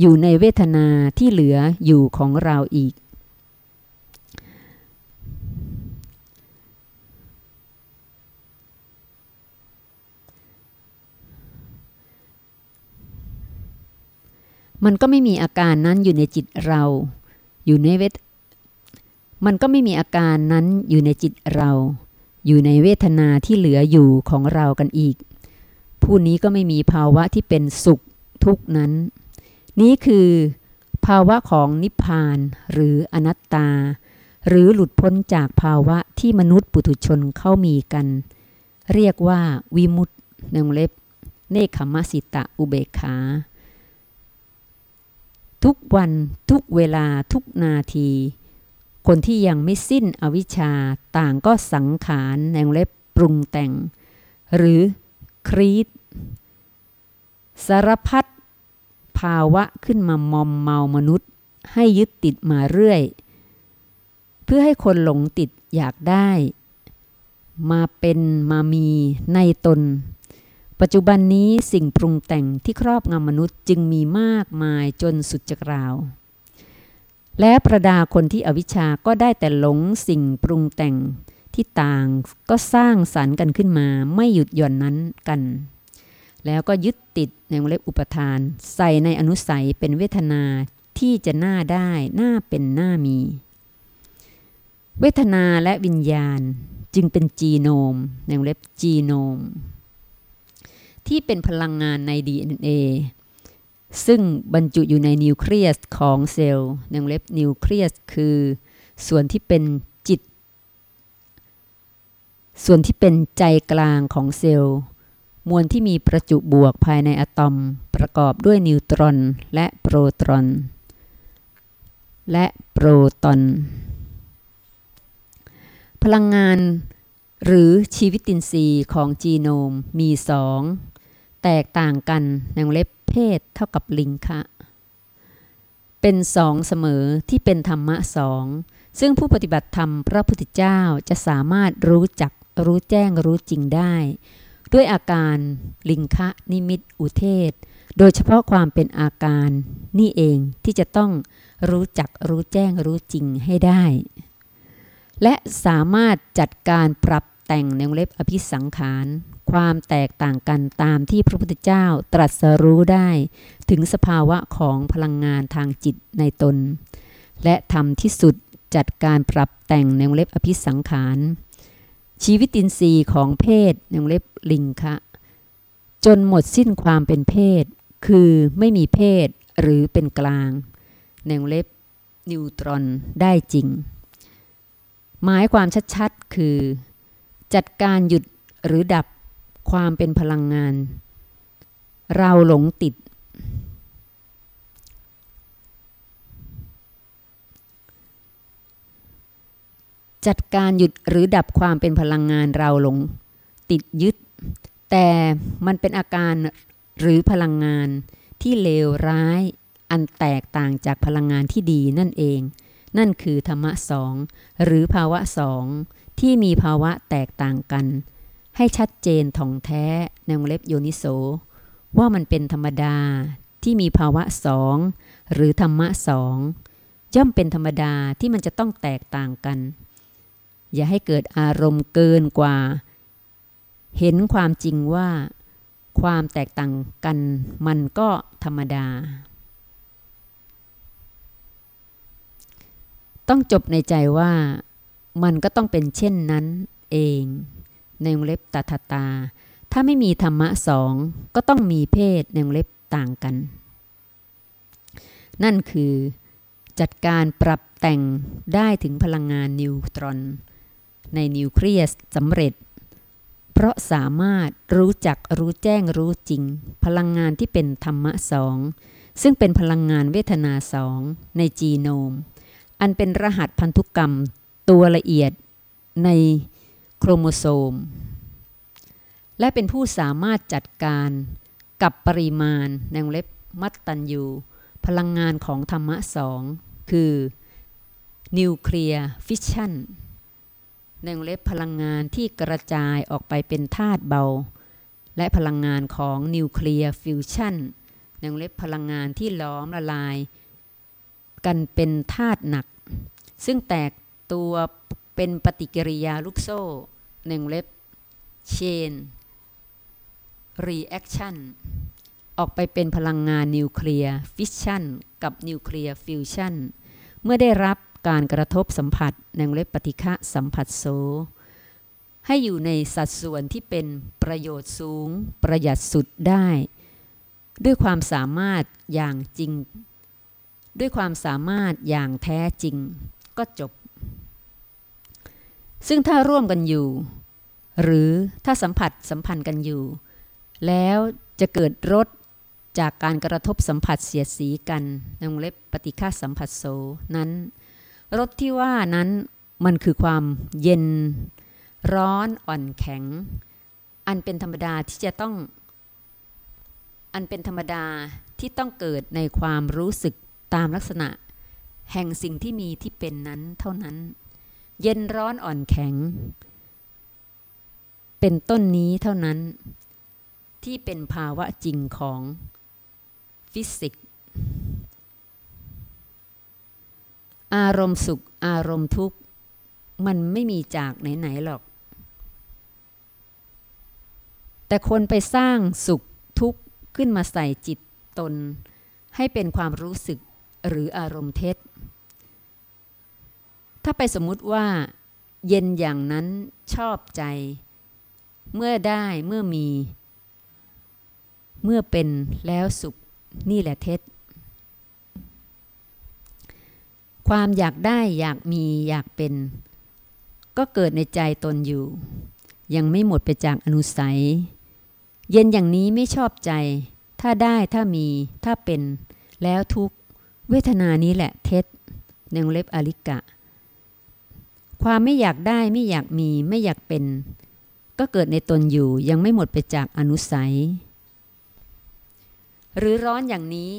อยู่ในเวทนาที่เหลืออยู่ของเราอีก มันก็ไม่มีอาการนั้นอยู่ในจิตเรา อยู่ในเวท มันก็ไม่มีอาการนั้นอยู่ในจิตเรา อยู่ในเวทนาที่เหลืออยู่ของเรากันอีก ผู้นี้ก็ไม่มีภาวะที่เป็นสุข ทุกนั้น นี้คือภาวะของนิพพานหรืออนัตตา หรือหลุดพ้นจากภาวะที่มนุษย์ปุถุชนเข้ามีกัน เรียกว่าวิมุตตินงเล็บ เนคขมสิตะอุเบกขา ทุกวันทุกเวลาทุกนาที คนที่ยังไม่สิ้นอวิชชาต่างก็สังขารนงเล็บปรุงแต่ง หรือครีดสารพัด ภาวะขึ้นมามอมเมามนุษย์ ให้ยึดติดมาเรื่อย เพื่อให้คนหลงติดอยากได้ มาเป็นมามีในตน ปัจจุบันนี้สิ่งปรุงแต่งที่ครอบงำมนุษย์จึงมีมากมายจนสุดจะกล่าว และประดาคนที่อวิชชาก็ได้แต่หลงสิ่งปรุงแต่งที่ต่างก็สร้างสรรค์กันขึ้นมาไม่หยุดหย่อนนั้นกัน แล้วก็ยึดติดในวงเล็บอุปทาน ใส่ในอนุสัยเป็นเวทนาที่จะน่าได้น่าเป็นน่ามี เวทนาและวิญญาณจึงเป็นจีโนมในวงเล็บจีโนม ที่เป็นพลังงานใน DNA ซึ่งบรรจุอยู่ในนิวเคลียสของเซลล์ในวงเล็บนิวเคลียสคือ ส่วนที่เป็นจิต ส่วนที่เป็นใจกลางของเซลล์ มวลที่มีประจุบวกภายในอะตอมประกอบด้วยนิวตรอนและโปรตอน และโปรตอน พลังงานหรือชีวิตินทรีย์ของจีโนมมีสองแตกต่างกันในเล็บเพศเท่ากับลิงคะเป็นสองเสมอที่เป็นธรรมะสอง ซึ่งผู้ปฏิบัติธรรมพระพุทธเจ้าจะสามารถรู้จักรู้แจ้งรู้จริงได้ ด้วยอาการลิงคะนิมิตอุเทศ โดยเฉพาะความเป็นอาการนี่เองที่จะต้องรู้จักรู้แจ้งรู้จริงให้ได้ และสามารถจัดการปรับแต่งในวงเล็บอภิสังขาร ความแตกต่างกันตามที่พระพุทธเจ้าตรัสรู้ได้ ถึงสภาวะของพลังงานทางจิตในตน และทำที่สุดจัดการปรับแต่งในวงเล็บอภิสังขาร ชีวิตินทรีย์ของเพศในวงเล็บลิงคะ จนหมดสิ้นความเป็นเพศ คือไม่มีเพศหรือเป็นกลางในวงเล็บนิวตรอนได้จริง หมายความชัดๆ คือ จัดการหยุดหรือดับความเป็นพลังงาน เราหลงติด จัดการหยุดหรือดับความเป็นพลังงานเราหลงติดยึด แต่มันเป็นอาการหรือพลังงานที่เลวร้ายอันแตกต่างจากพลังงานที่ดีนั่นเอง นั่นคือธรรมะสองหรือภาวะสองที่มีภาวะแตกต่างกัน ให้ชัดเจนท่องแท้ในวงเล็บโยนิโส ว่ามันเป็นธรรมดาที่มีภาวะสองหรือธรรมะสองย่อมเป็นธรรมดาที่มันจะต้องแตกต่างกัน อย่าให้เกิดอารมณ์เกินกว่า เห็นความจริงว่า ความแตกต่างกันมันก็ธรรมดา ต้องจบในใจว่ามันก็ต้องเป็นเช่นนั้นเอง ในวงเล็บตาตาตา ถ้าไม่มีธรรมะสองก็ต้องมีเพศในวงเล็บต่างกัน นั่นคือจัดการปรับแต่งได้ถึงพลังงานนิวตรอน ในนิวเคลียสสำเร็จ เพราะสามารถรู้จักรู้แจ้งรู้จริง พลังงานที่เป็นธรรมะสองซึ่งเป็นพลังงานเวทนาสองในจีโนม อันเป็นรหัสพันธุกรรมตัวละเอียดในโครโมโซม และเป็นผู้สามารถจัดการกับปริมาณในวงเล็บมัตตัญยูพลังงานของธรรมะสองคือนิวเคลียร์ฟิชชั่น ในวงเล็บพลังงานที่กระจายออกไปเป็นธาตุเบา และพลังงานของนิวเคลียร์ฟิวชันในวงเล็บพลังงานที่ล้อมละลาย กันเป็นธาตุหนัก ซึ่งแตกตัวเป็นปฏิกิริยาลูกโซ่ในวงเล็บ chain reaction ออกไปเป็นพลังงานนิวเคลียร์ฟิชชันกับนิวเคลียร์ฟิวชันเมื่อได้รับ การกระทบสัมผัสในวงเล็บปฏิฆะสัมผัสโซให้อยู่ในสัดส่วนที่เป็นประโยชน์สูง ประหยัดสุดได้ ด้วยความสามารถอย่างจริง ด้วยความสามารถอย่างแท้จริง ก็จบ ซึ่งถ้าร่วมกันอยู่ หรือถ้าสัมผัสสัมพันธ์กันอยู่ แล้วจะเกิดรสจากการกระทบสัมผัสเสียสีกันในวงเล็บปฏิฆาสัมผัสโซนั้น รสที่ว่านั้นมันคือความเย็น ร้อนอ่อนแข็ง อันเป็นธรรมดาที่จะต้อง อันเป็นธรรมดาที่ต้องเกิดในความรู้สึกตามลักษณะ แห่งสิ่งที่มีที่เป็นนั้นเท่านั้น เย็นร้อนอ่อนแข็ง เป็นต้นนี้เท่านั้น ที่เป็นภาวะจริงของฟิสิกส์ อารมณ์สุขอารมณ์ทุกข์ มันไม่มีจากไหนๆหรอก แต่คนไปสร้างสุขทุกข์ขึ้นมาใส่จิตตน ให้เป็นความรู้สึกหรืออารมณ์เท็จ ถ้าไปสมมุติว่า เย็นอย่างนั้นชอบใจ เมื่อได้เมื่อมี เมื่อเป็นแล้วสุขนี่แหละเท็จ ความอยากได้อยากมีอยากเป็น ก็เกิดในใจตนอยู่ ยังไม่หมดไปจากอนุสัย เย็นอย่างนี้ไม่ชอบใจ ถ้าได้ถ้ามีถ้าเป็น แล้วทุกเวทนานี้แหละเท็จในงเล็บอลิกะ ความไม่อยากได้ไม่อยากมีไม่อยากเป็น ก็เกิดในตนอยู่ยังไม่หมดไปจากอนุสัย หรือร้อนอย่างนี้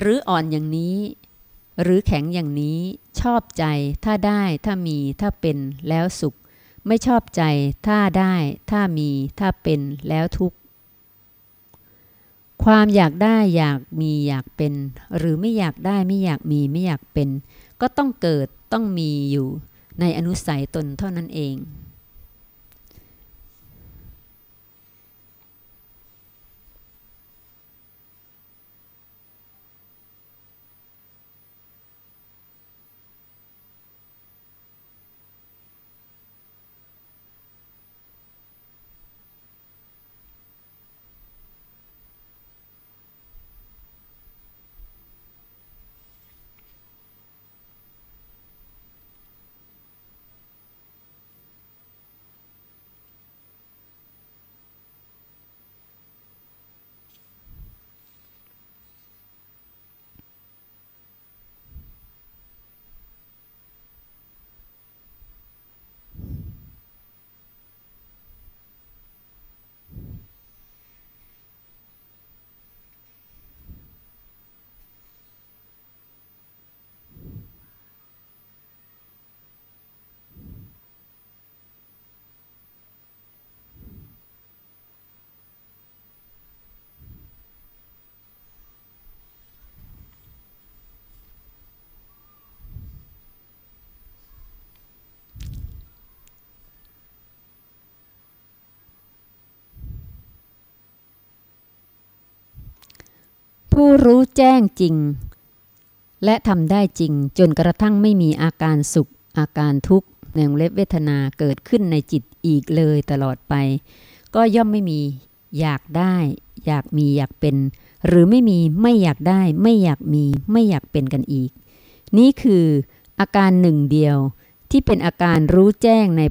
หรืออ่อนอย่างนี้ หรือแข็งอย่างนี้ชอบใจถ้าได้ถ้ามีถ้าเป็นแล้วสุข ไม่ชอบใจถ้าได้ถ้ามีถ้าเป็นแล้วทุกข์ความอยากได้อยากมีอยากเป็น หรือไม่อยากได้ไม่อยากมีไม่อยากเป็น ก็ต้องเกิดต้องมีอยู่ในอนุสัยตนเท่านั้นเอง ผู้รู้แจ้งจริง และทำได้จริงจนกระทั่งไม่มีอาการสุข อาการทุกข์ในเล็บเวทนาเกิดขึ้นในจิตอีกเลยตลอดไป ก็ย่อมไม่มีอยากได้ อยากมีอยากเป็น หรือไม่มีไม่อยากได้ ไม่อยากมีไม่อยากเป็นกันอีก นี่คืออาการหนึ่งเดียวที่เป็นอาการรู้แจ้งใน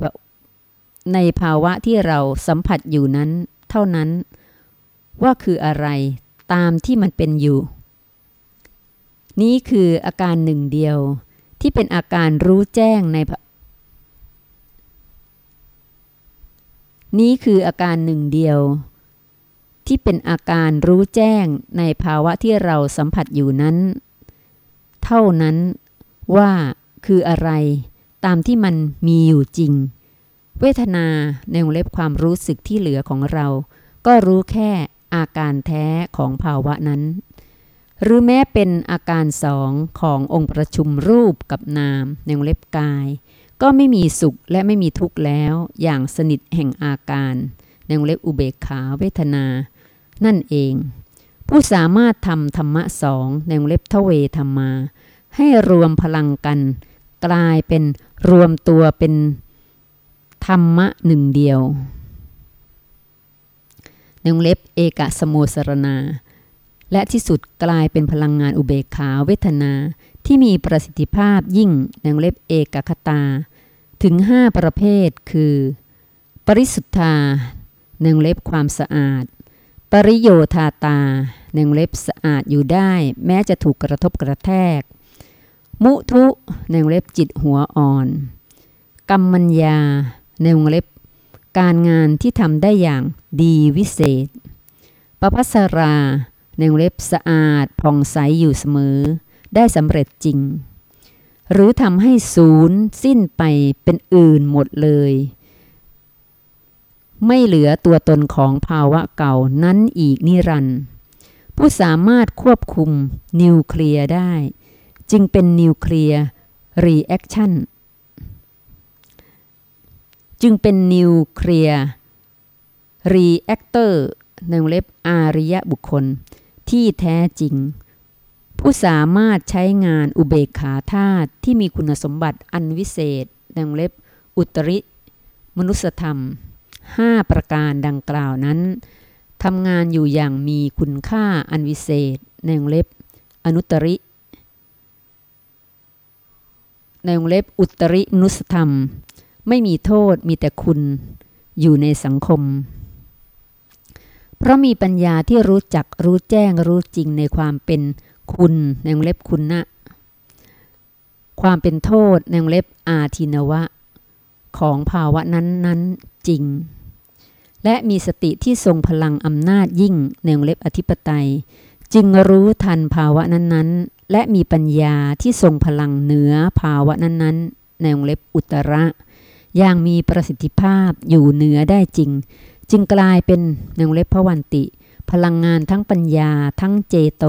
ในภาวะที่เราสัมผัสอยู่นั้น เท่านั้น ว่าคืออะไร ตามที่มันเป็นอยู่ นี้คืออาการหนึ่งเดียวที่เป็นอาการรู้แจ้งใน นี้คืออาการหนึ่งเดียว ที่เป็นอาการรู้แจ้งในภาวะที่เราสัมผัสอยู่นั้น เท่านั้นว่าคืออะไรตามที่มันมีอยู่จริง เวทนาในวงเล็บความรู้สึกที่เหลือของเรา ก็รู้แค่ อาการแท้ของภาวะนั้น หรือแม้เป็นอาการสองขององค์ประชุมรูปกับนามในวงเล็บกาย ก็ไม่มีสุขและไม่มีทุกข์แล้วอย่างสนิทแห่งอาการในวงเล็บอุเบกขาเวทนา นั่นเอง ผู้สามารถทำธรรมะสองในวงเล็บทเวธรรมา ให้รวมพลังกัน กลายเป็นรวมตัวเป็นธรรมะหนึ่งเดียว ในวงเล็บเอกสมุสรณา และที่สุดกลายเป็นพลังงานอุเบกขาเวทนา ที่มีประสิทธิภาพยิ่งในวงเล็บเอกคตา ถึง 5 ประเภทคือ ปริสุทธาในวงเล็บความสะอาด ปริโยธาตาในวงเล็บสะอาดอยู่ได้ แม้จะถูกกระทบกระแทก มุทุในวงเล็บจิตหัวอ่อน กรรมัญญาในวงเล็บ การงานที่ทำได้อย่างดีวิเศษ ประพัสราในเล็บสะอาดผ่องใสอยู่เสมอ ได้สำเร็จจริง หรือทำให้ศูนย์สิ้นไปเป็นอื่นหมดเลย ไม่เหลือตัวตนของภาวะเก่านั้นอีกนิรันดร์ผู้สามารถควบคุมนิวเคลียร์ได้ จึงเป็น nuclear reaction จึงเป็น nuclear reactor ในวงเล็บอาริยะบุคคล ที่แท้จริง ผู้สามารถใช้งานอุเบกขาธาตุที่มีคุณสมบัติอันวิเศษในวงเล็บอุตริ มนุสธรรม 5 ประการดังกล่าวนั้นทำงานอยู่อย่างมีคุณค่าอันวิเศษในวงเล็บอนุตริ ในวงเล็บอุตริมนุสธรรม ไม่มีโทษมีแต่คุณอยู่ในสังคม เพราะมีปัญญาที่รู้จักรู้แจ้งรู้จริงในความเป็นคุณในวงเล็บคุณนะความเป็นโทษในวงเล็บอาทินวะ ของภาวะนั้นนั้นจริง และมีสติที่ทรงพลังอำนาจยิ่งในวงเล็บอธิปไตย จึงรู้ทันภาวะนั้นๆและมีปัญญาที่ทรงพลังเหนือภาวะนั้นๆในวงเล็บอุตระ อย่างมีประสิทธิภาพอยู่เหนือได้จริง จึงกลายเป็นนงเล็บพวันติ พลังงานทั้งปัญญาทั้งเจโต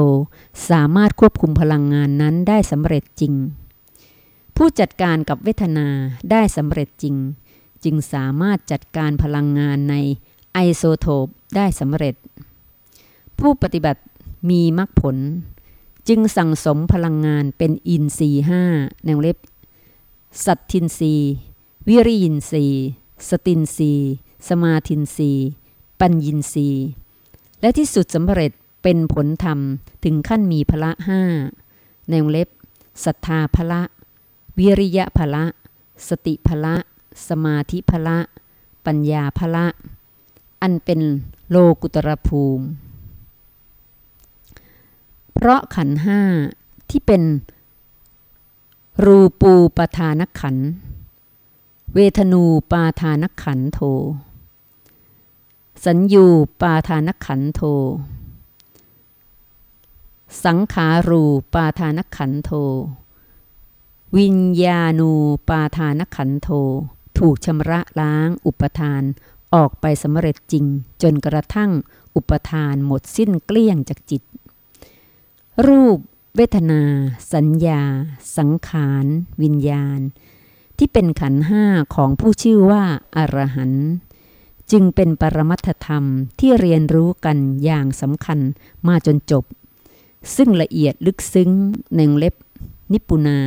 สามารถควบคุมพลังงานนั้นได้สำเร็จจริง ผู้จัดการกับเวทนาได้สำเร็จจริง จึงสามารถจัดการพลังงานในไอโซโทปได้สำเร็จ ผู้ปฏิบัติมีมรรคผล จึงสั่งสมพลังงานเป็นอินทรีห้าในวงเล็บ สัตทินรี วิริยินรีสตินรีสมาทินรีปัญญินรีและที่สุดสำเร็จเป็นผลธรรมถึงขั้นมีพละห้าในวงเล็บศรัทธาพละ วิริยะพละ สติพละ สมาธิพละ ปัญญาพละ อันเป็นโลกุตรภูมิ เพราะขันห้าที่เป็นรูปูปทานขัน เวทนูปาทานขันโท สัญญูปาทานขันโท สังขารูปาทานขันโท วิญญาณูปาทานขันโท ถูกชำระล้างอุปทานออกไปสำเร็จจริง จนกระทั่งอุปทานหมดสิ้นเกลี้ยงจากจิต รูป เวทนา สัญญา สังขาร วิญญาณ ที่เป็นขันห้าของผู้ชื่อว่าอรหันต์จึงเป็นปรมัตธรรมที่เรียนรู้กันอย่างสำคัญมาจนจบ ซึ่งละเอียดลึกซึ้งหนึ่งเล็บ นิปุนา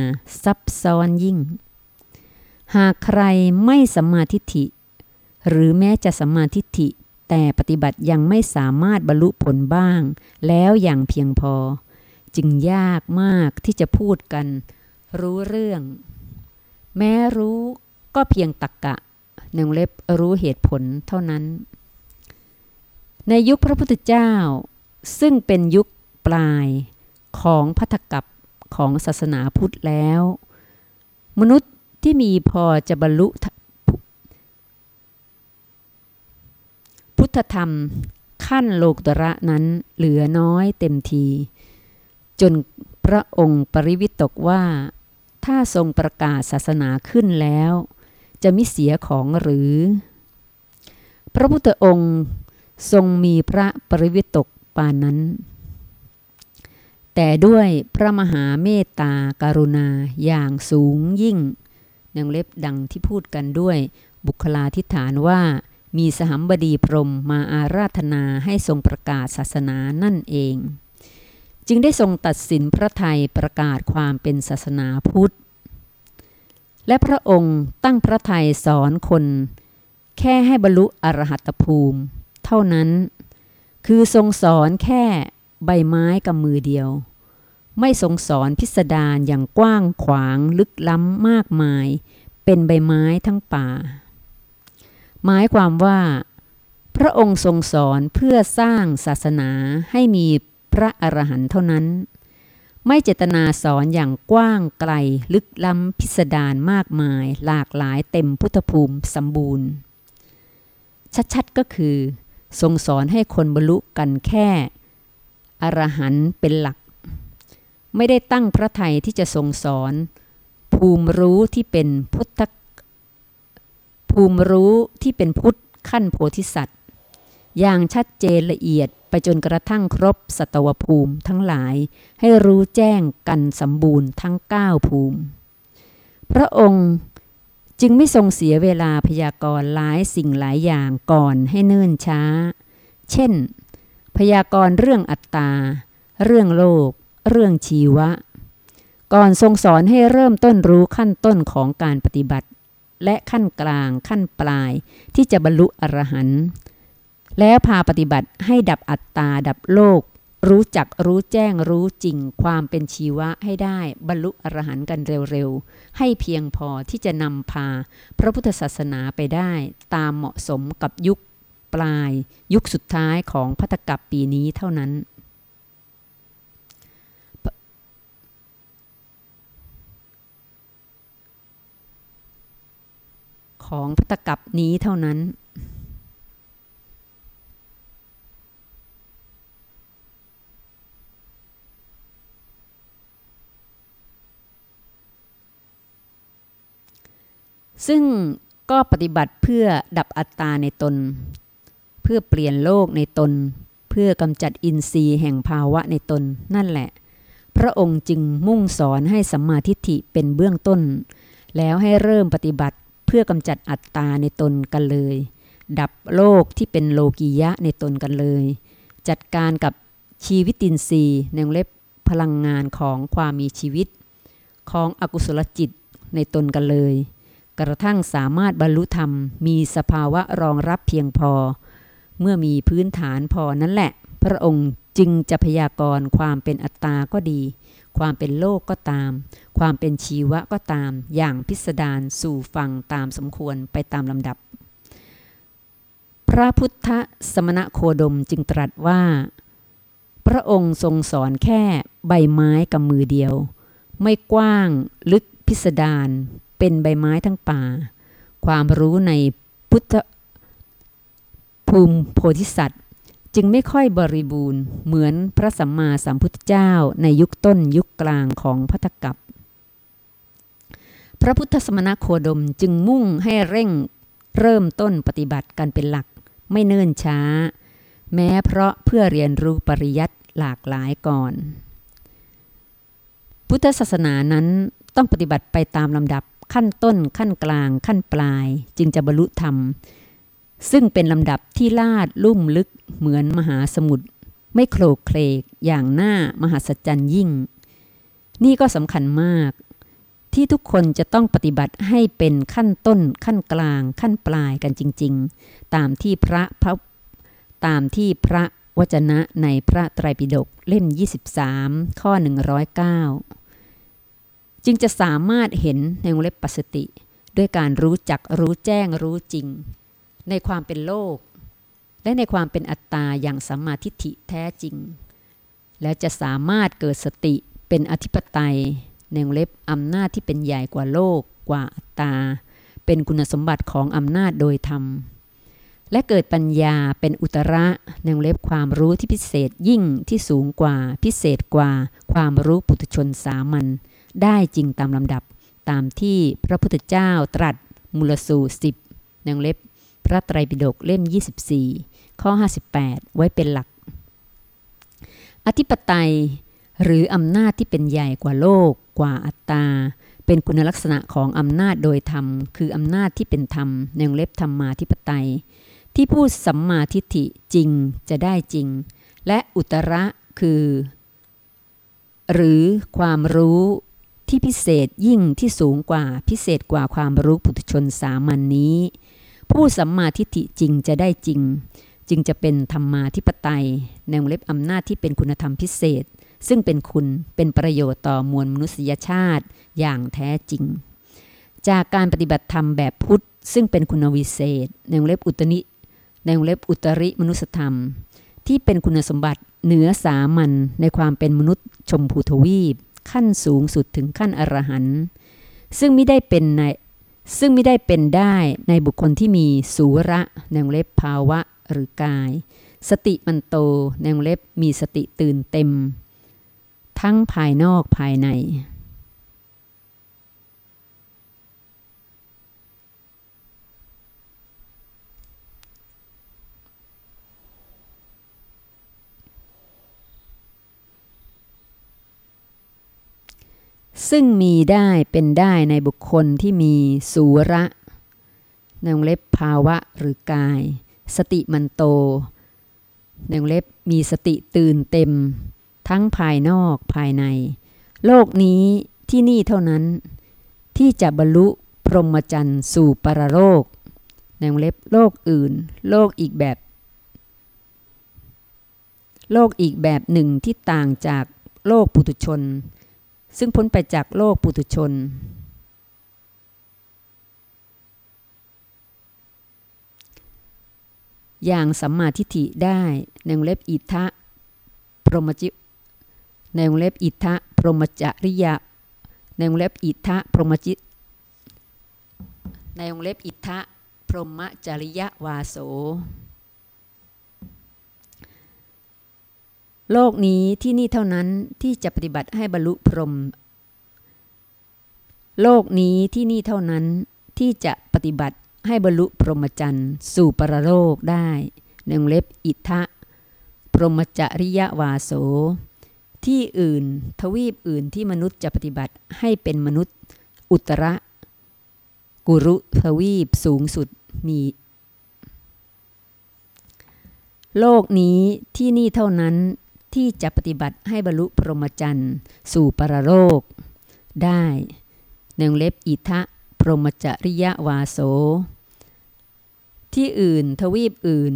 ซับซ้อนยิ่ง หากใครไม่สัมมาทิฏฐิ หรือแม้จะสัมมาทิฏฐิ แต่ปฏิบัติยังไม่สามารถบรรลุผลบ้าง แล้วอย่างเพียงพอ จึงยากมากที่จะพูดกัน รู้เรื่อง แม้รู้ก็เพียงตักกะหนึ่งเล็บรู้เหตุผลเท่านั้น ในยุคพระพุทธเจ้า ซึ่งเป็นยุคปลายของพัทธกับของศาสนาพุทธแล้ว มนุษย์ที่มีพอจะบรรลุพุทธธรรมขั้นโลกตระนั้นเหลือน้อยเต็มที จนพระองค์ปริวิตกว่า ถ้าทรงประกาศศาสนาขึ้นแล้ว จะมิเสียของหรือ พระพุทธองค์ทรงมีพระปริวิตกปานนั้น แต่ด้วยพระมหาเมตตาการุณาอย่างสูงยิ่งนงเล็บดังที่พูดกันด้วยบุคลาธิฐานว่ามีสหัมบดีพรมมาอาราธนาให้ทรงประกาศศาสนานั่นเอง จึงได้ทรงตัดสินพระไทยประกาศความเป็นศาสนาพุทธ และพระองค์ตั้งพระไทยสอนคน แค่ให้บรรลุอรหัตภูมิ เท่านั้น คือทรงสอนแค่ใบไม้กับมือเดียว ไม่ทรงสอนพิสดารอย่างกว้างขวางลึกล้ำมากมาย เป็นใบไม้ทั้งป่า หมายความว่า พระองค์ทรงสอนเพื่อสร้างศาสนาให้มี ระอรหันต์เท่านั้น ไม่เจตนาสอนอย่างกว้างไกลลึกล้ำพิสดารมากมาย หลากหลายเต็มพุทธภูมิสมบูรณ์ ชัดๆก็คือ ทรงสอนให้คนบรรลุกันแค่ อรหันต์เป็นหลัก ไม่ได้ตั้งพระไทยที่จะทรงสอน ภูมิรู้ที่เป็นพุทธภูมิรู้ที่เป็นพุทธขั้นโพธิสัตว อย่างชัดเจนละเอียดไปจนกระทั่งครบสตวภูมิทั้งหลาย ให้รู้แจ้งกันสมบูรณ์ทั้ง 9 ภูมิ พระองค์จึงไม่ทรงเสียเวลาพยากรณ์หลายสิ่งหลายอย่างก่อนให้เนิ่นช้า เช่น พยากรณ์เรื่องอัตตา เรื่องโลก เรื่องชีวะ ก่อนทรงสอนให้เริ่มต้นรู้ขั้นต้นของการปฏิบัติ และขั้นกลางขั้นปลายที่จะบรรลุอรหันต์ แล้วพาปฏิบัติให้ดับอัตตา ดับโลก รู้จักรู้แจ้งรู้จริงความเป็นชีวะให้ได้บรรลุอรหันต์กันเร็วๆ ให้เพียงพอที่จะนำพาพระพุทธศาสนาไปได้ตามเหมาะสมกับยุคปลาย ยุคสุดท้ายของพัตกับปีนี้เท่านั้นของพัตกับนี้เท่านั้น ซึ่งก็ปฏิบัติเพื่อดับอัตตาในตน เพื่อเปลี่ยนโลกในตน เพื่อกำจัดอินทรีย์แห่งภาวะในตนนั่นแหละ พระองค์จึงมุ่งสอนให้สัมมาทิฏฐิเป็นเบื้องต้น แล้วให้เริ่มปฏิบัติเพื่อกำจัดอัตตาในตนกันเลย ดับโลกที่เป็นโลกียะในตนกันเลย จัดการกับชีวิตินทรีย์ในเล็บพลังงานของความมีชีวิต ของอกุศลจิตในตนกันเลย กระทั่งสามารถบรรลุธรรม มีสภาวะรองรับเพียงพอ เมื่อมีพื้นฐานพอนั่นแหละ พระองค์จึงจะพยากรณ์ความเป็นอัตตาก็ดี ความเป็นโลกก็ตาม ความเป็นชีวะก็ตาม อย่างพิสดารสู่ฟังตามสมควรไปตามลำดับ พระพุทธสมณโคดมจึงตรัสว่า พระองค์ทรงสอนแค่ใบไม้กับมือเดียว ไม่กว้างลึกพิสดาร เป็นใบไม้ทั้งป่า ความรู้ในพุทธภูมิโพธิสัตว์ จึงไม่ค่อยบริบูรณ์เหมือนพระสัมมาสัมพุทธเจ้าในยุคต้นยุคกลางของพัทกับพระพุทธสมณโคดมจึงมุ่งให้เร่งเริ่มต้นปฏิบัติกันเป็นหลักไม่เนิ่นช้า แม้เพราะเพื่อเรียนรู้ปริยัติหลากหลายก่อน พุทธศาสนานั้นต้องปฏิบัติไปตามลำดับ ขั้นต้นขั้นกลางขั้นปลายจึงจะบรรลุธรรม ซึ่งเป็นลำดับที่ลาดลุ่มลึกเหมือนมหาสมุทรไม่โคลกเคลกอย่างหน้ามหัศจรรย์ยิ่ง นี่ก็สำคัญมาก ที่ทุกคนจะต้องปฏิบัติให้เป็นขั้นต้นขั้นกลางขั้นปลายกันจริง ๆ ตามที่พระพระตามที่พระวจนะในพระไตรปิฎกเล่ม 23 ข้อ 109 จึงจะสามารถเห็นในวงเล็บปัสติ ด้วยการรู้จักรู้แจ้งรู้จริง ในความเป็นโลก และในความเป็นอัตตาอย่างสัมมาทิฏฐิแท้จริง แล้วจะสามารถเกิดสติเป็นอธิปไตยในวงเล็บอำนาจที่เป็นใหญ่กว่าโลกกว่าอัตตา เป็นคุณสมบัติของอำนาจโดยธรรม และเกิดปัญญาเป็นอุตระในวงเล็บความรู้ที่พิเศษยิ่งที่สูงกว่าพิเศษกว่า ความรู้ปุถุชนสามัญ ได้จริงตามลำดับตามที่พระพุทธเจ้าตรัสมูลสูสิบนงเล็บ พระไตรปิฎกเล่ม 24 ข้อ 58 ไว้เป็นหลัก อธิปไตย หรืออำนาจที่เป็นใหญ่กว่าโลก กว่าอัตตา เป็นคุณลักษณะของอำนาจโดยธรรม คืออำนาจที่เป็นธรรมในงเล็บธรรมาธิปไตย ที่พูดสัมมาทิฏฐิจริงจะได้จริง และอุตระคือ หรือความรู้ ที่พิเศษยิ่งที่สูงกว่าพิเศษกว่าความรู้ปุถุชนสามัญนนี้ ผู้สัมมาทิฏฐิจริงจะได้จริง จึงจะเป็นธรรมาธิปไตยในวงเล็บอำนาจที่เป็นคุณธรรมพิเศษ ซึ่งเป็นคุณเป็นประโยชน์ต่อมวลมนุษยชาติอย่างแท้จริง จากการปฏิบัติธรรมแบบพุทธ ซึ่งเป็นคุณวิเศษในวงเล็บอุตนิในวงเล็บอุตริมนุสธรรม ที่เป็นคุณสมบัติเหนือสามัญในความเป็นมนุษย์ชมพูทวีป ขั้นสูงสุดถึงขั้นอรหันต์ซึ่งไม่ได้เป็นในซึ่งไม่ได้เป็นได้ในบุคคลที่มีสูระในวเล็บภาวะหรือกาย สติมันโตในวงเล็บมีสติตื่นเต็ม ทั้งภายนอกภายใน ซึ่งมีได้เป็นได้ในบุคคลที่มีสูระในวงเล็บภาวะหรือกาย สติมันโตในวงเล็บมีสติตื่นเต็ม ทั้งภายนอกภายใน โลกนี้ที่นี่เท่านั้น ที่จะบรรลุพรหมจรรย์สู่ปรโลกในวงเล็บโลกอื่น โลกอีกแบบ โลกอีกแบบหนึ่งที่ต่างจากโลกปุถุชน ซึ่งพ้นไปจากโลกปุถุชน อย่างสัมมาทิฏฐิได้ในวงเล็บอิทะพรหมจิในวงเล็บอิทะพรหมจริยะในวงเล็บอิทะพรหมจิต ในวงเล็บอิทะพรหมจริยวาโส โลกนี้ที่นี่เท่านั้นที่จะปฏิบัติให้บรรลุพรหมโลกนี้ที่นี่เท่านั้นที่จะปฏิบัติให้บรรลุพรหมจรรย์สู่ปรโลกได้ในงเล็บอิทะพรหมจริยวาโส ที่อื่นทวีปอื่นที่มนุษย์จะปฏิบัติให้เป็นมนุษย์ อุตระ กุรุทวีปสูงสุดมี โลกนี้ที่นี่เท่านั้น ที่จะปฏิบัติให้บรรลุพรหมจรรย์ สู่ปรโลก ได้ในงเล็บอิทะพรหมจริยวาโส ที่อื่นทวีปอื่น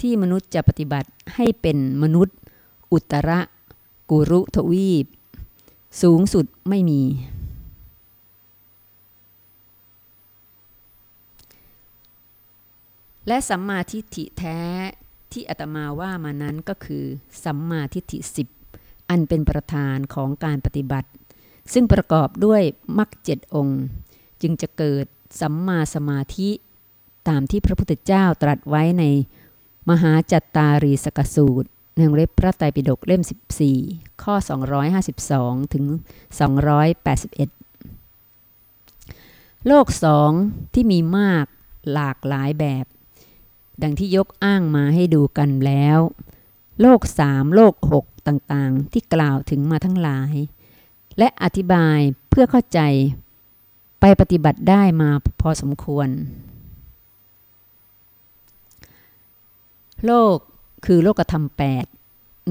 ที่มนุษย์จะปฏิบัติให้เป็นมนุษย์ อุตระกุรุทวีป สูงสุดไม่มี และสัมมาทิฏฐิแท้ ที่อาตมาว่ามานั้นก็คือสัมมาทิฏฐิสิบอันเป็นประธานของการปฏิบัติ ซึ่งประกอบด้วยมรรคเจ็ดองค์ จึงจะเกิดสัมมาสมาธิ ตามที่พระพุทธเจ้าตรัสไว้ในมหาจัตตารีสกสูตรในเล็บพระไตรปิฎกเล่ม 14 ข้อ 252 ถึง 281 โลกสองที่มีมากหลากหลายแบบ ดังที่ยกอ้างมาให้ดูกันแล้ว โลกสามโลกหกต่างๆ ที่กล่าวถึงมาทั้งหลาย และอธิบายเพื่อเข้าใจ ไปปฏิบัติได้มาพอสมควร โลกคือโลกธรรมแปด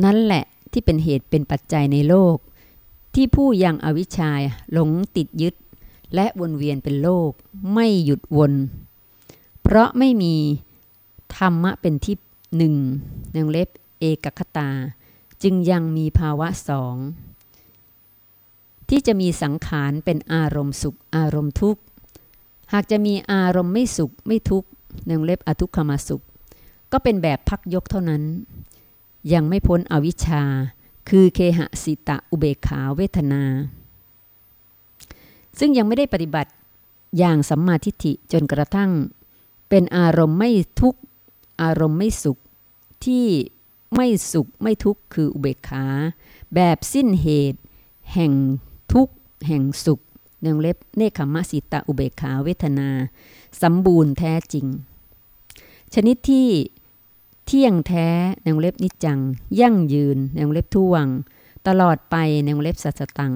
นั่นแหละที่เป็นเหตุเป็นปัจจัยในโลก ที่ผู้ยังอวิชชาหลงติดยึด และวนเวียนเป็นโลก ไม่หยุดวน เพราะไม่มี ธรรมะเป็นที่หนึ่งในงเล็บเอกคตา จึงยังมีภาวะสองที่จะมีสังขารเป็นอารมณ์สุขอารมณ์ทุกข์ หากจะมีอารมณ์ไม่สุขไม่ทุกข์ในงเล็บอทุกขมาสุข ก็เป็นแบบพักยกเท่านั้น ยังไม่พ้นอวิชชา คือเคหสิตะอุเบขาเวทนา ซึ่งยังไม่ได้ปฏิบัติอย่างสัมมาทิฏฐิจนกระทั่ง เป็นอารมณ์ไม่ทุกข์ อารมณ์ไม่สุขที่ไม่สุขไม่ทุกข์คืออุเบกขา แบบสิ้นเหตุ แห่งทุกข์แห่งสุขเนงเล็บเนคขมสิตาอุเบกขาเวทนา สมบูรณ์แท้จริง ชนิดที่เที่ยงแท้ในวงเล็บนิจัง ยั่งยืนในวงเล็บท่วง ตลอดไปในวงเล็บสัจตัง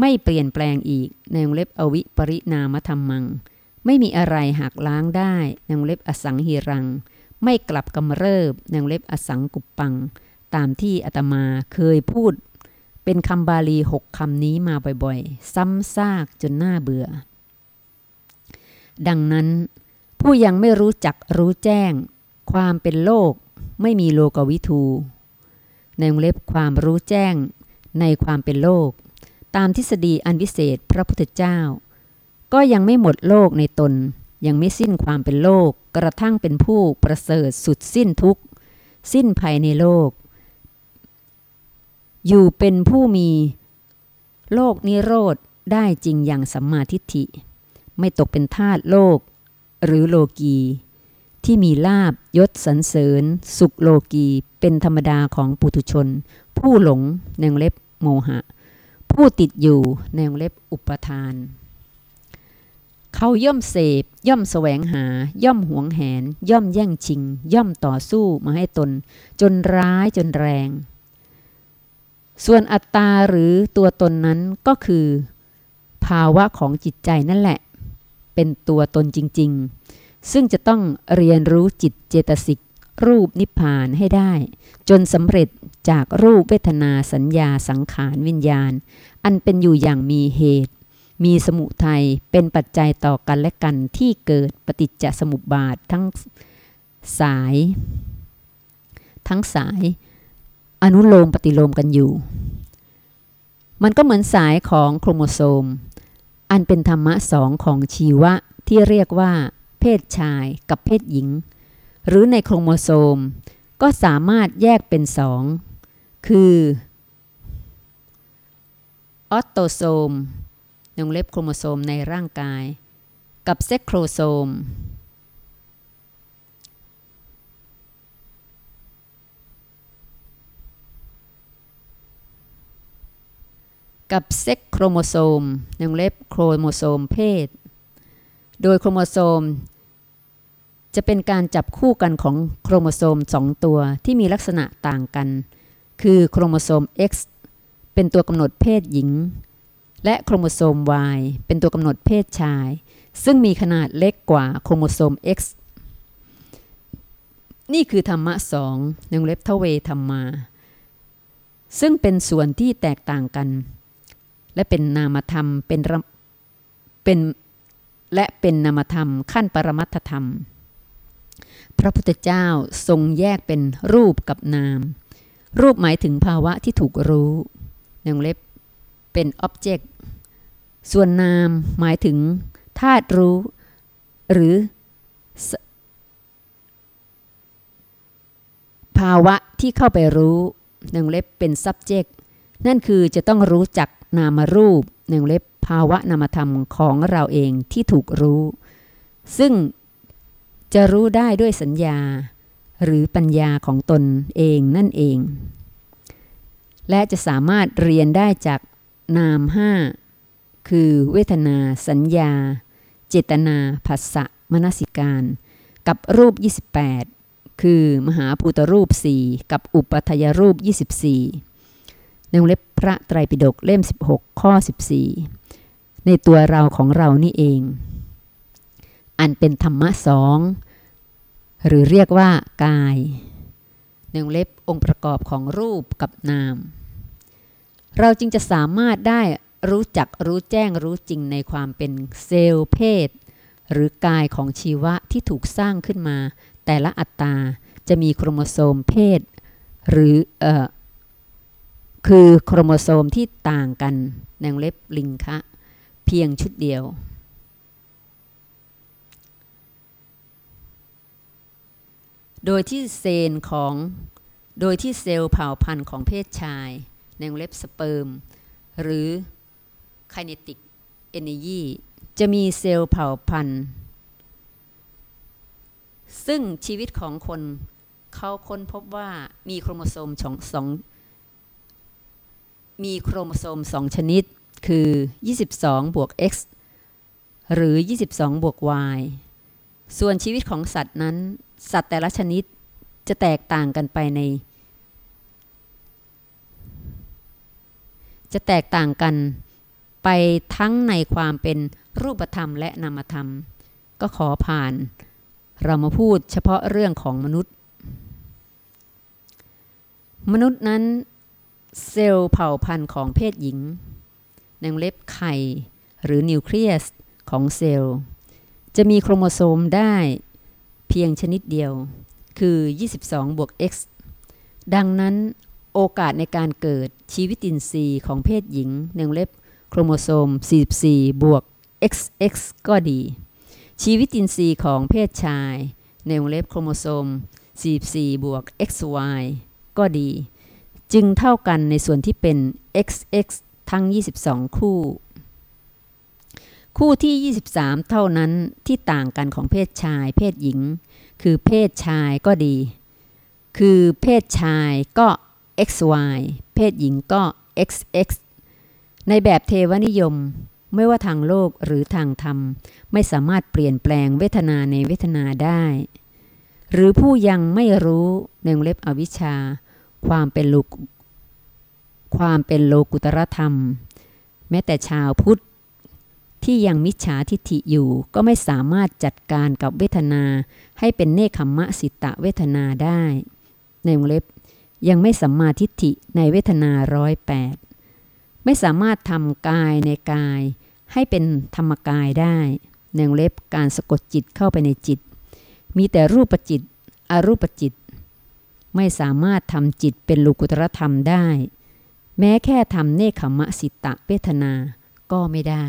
ไม่เปลี่ยนแปลงอีกในวงเล็บอวิปริณามธรรมัง ไม่มีอะไรหักล้างได้ในวงเล็บอสังหิรัง ไม่กลับกำเริบในเล็บอสังกุปปัง ตามที่อาตมาเคยพูด เป็นคำบาลีหกคำนี้มาบ่อยๆ ซ้ำซากจนน่าเบื่อ ดังนั้น ผู้ยังไม่รู้จักรู้แจ้ง ความเป็นโลกไม่มีโลกวิทู ในวงเล็บความรู้แจ้งในความเป็นโลก ตามทฤษฎีอันวิเศษพระพุทธเจ้า ก็ยังไม่หมดโลกในตน ยังไม่สิ้นความเป็นโลก กระทั่งเป็นผู้ประเสริฐสุดสิ้นทุกสิ้นภัยในโลก อยู่เป็นผู้มีโลกนิโรธได้จริงอย่างสัมมาทิฏฐิ ไม่ตกเป็นทาสโลก หรือโลกี ที่มีลาบยศสรรเสริญ สุขโลกีเป็นธรรมดาของปุถุชน ผู้หลงในงเล็บโมหะ ผู้ติดอยู่ในงเล็บอุปทาน เขาย่อมเสพ ย่อมแสวงหา ย่อมหวงแหน ย่อมแย่งชิง ย่อมต่อสู้มาให้ตน จนร้ายจนแรง ส่วนอัตตาหรือตัวตนนั้นก็คือ ภาวะของจิตใจนั่นแหละ เป็นตัวตนจริง ๆ ซึ่งจะต้องเรียนรู้จิตเจตสิกรูปนิพพานให้ได้ จนสำเร็จจากรูปเวทนาสัญญาสังขารวิญญาณ อันเป็นอยู่อย่างมีเหตุ มีสมุทัยเป็นปัจจัยต่อกันและกันที่เกิดปฏิจจสมุปบาททั้งสาย ทั้งสาย อนุโลมปฏิโลมกันอยู่ มันก็เหมือนสายของโครโมโซม อันเป็นธรรมะสองของชีวะที่เรียกว่า เพศชายกับเพศหญิง หรือในโครโมโซมก็สามารถแยกเป็นสอง คือ autosome วงเล็บโครโมโซมในร่างกาย กับเซ็กโครโซม กับ sex chromosome วงเล็บโครโมโซมเพศ โดยโครโมโซม จะเป็นการจับคู่กันของโครโมโซม 2 ตัวที่มีลักษณะต่างกัน คือโครโมโซม X เป็นตัวกำหนดเพศหญิง และโครโมโซม Y เป็นตัวกำหนดเพศชาย ซึ่งมีขนาดเล็กกว่าโครโมโซม X นี่คือธรรมะสองในวงเล็บเทวธัมมา ซึ่งเป็นส่วนที่แตกต่างกัน และเป็นนามธรรมเป็นเป็นและเป็นนามธรรมขั้นปรมัตถธรรม พระพุทธเจ้าทรงแยกเป็นรูปกับนาม รูปหมายถึงภาวะที่ถูกรู้ในงเล็บ เป็นอ็อบเจกต์ส่วนนามหมายถึงธาตุรู้ หรือ ภาวะที่เข้าไปรู้ในงเล็บเป็น subject นั่นคือจะต้องรู้จักนามรูปในงเล็บภาวะนามธรรมของเราเองที่ถูกรู้ ซึ่งจะรู้ได้ด้วยสัญญา หรือปัญญาของตนเองนั่นเอง และจะสามารถเรียนได้จาก นามห้าคือเวทนา สัญญา เจตนาผัสสะมนสิการ กับรูป 28 คือมหาภูตรูป 4 กับอุปทยรูป 24 ในวงเล็บพระไตรปิฎกเล่ม 16 ข้อ 14 ในตัวเราของเรานี่เอง อันเป็นธรรมะสองหรือเรียกว่ากายหนึ่งเล็บองค์ประกอบของรูปกับนาม เราจึงจะสามารถได้รู้จักรู้แจ้งรู้จริงในความเป็นเซลล์เพศ หรือกายของชีวะที่ถูกสร้างขึ้นมา แต่ละอัตตาจะมีโครโมโซมเพศ หรือ คือโครโมโซมที่ต่างกันในวงเล็บลิงคะเพียงชุดเดียว โดยที่เซนของโดยที่เซลล์เผ่าพันธุ์ของเพศชาย ในวงเล็บสเปิร์ม หรือ kinetic energy จะมีเซลล์เผ่าพันธุ์ ซึ่งชีวิตของคนเขาค้นพบว่ามีโครโมโซมสองสองมีโครโมโซมสองชนิด คือ 22 บวก X หรือ 22 บวก Y ส่วนชีวิตของสัตว์นั้น สัตว์แต่ละชนิดจะแตกต่างกันไปใน จะแตกต่างกันไปทั้งในความเป็นรูปธรรมและนามธรรม ก็ขอผ่าน เรามาพูดเฉพาะเรื่องของมนุษย์ มนุษย์นั้นเซลล์เผ่าพันธุ์ของเพศหญิงในเล็บไข่ หรือนิวเคลียสของเซลล์ จะมีโครโมโซมได้เพียงชนิดเดียวคือ 22 บวก x ดังนั้น โอกาสในการเกิดชีวิตินทรีย์ของเพศหญิงในวงเล็บโครโมโซม 44 บวก XX ก็ดี ชีวิตินทรีย์ของเพศชายในวงเล็บโครโมโซม 44 บวก XY ก็ดี จึงเท่ากันในส่วนที่เป็น XX ทั้ง 22 คู่ คู่ที่ 23 เท่านั้นที่ต่างกันของเพศชาย เพศหญิง คือเพศชายก็ดี คือเพศชายก็ xy เพศหญิงก็ xx ในแบบเทวนิยม ไม่ว่าทางโลกหรือทางธรรม ไม่สามารถเปลี่ยนแปลงเวทนาในเวทนาได้ หรือผู้ยังไม่รู้ในวงเล็บอวิชชา ความเป็นโลกความเป็นโลกุตรธรรม แม้แต่ชาวพุทธ ที่ยังมิจฉาทิฏฐิอยู่ก็ไม่สามารถจัดการกับเวทนา ให้เป็นเนคขมมะสิตะเวทนาได้ ในวงเล็บ ยังไม่สัมมาทิฏฐิในเวทนาร้อยแปดไม่สามารถทำกายในกายให้เป็นธรรมกายได้ในวงเล็บการสะกดจิตเข้าไปในจิต มีแต่รูปจิต อรูปจิต ไม่สามารถทำจิตเป็นลูกุตรธรรมได้ แม้แค่ทำเนคขมะสิตะเวทนาก็ไม่ได้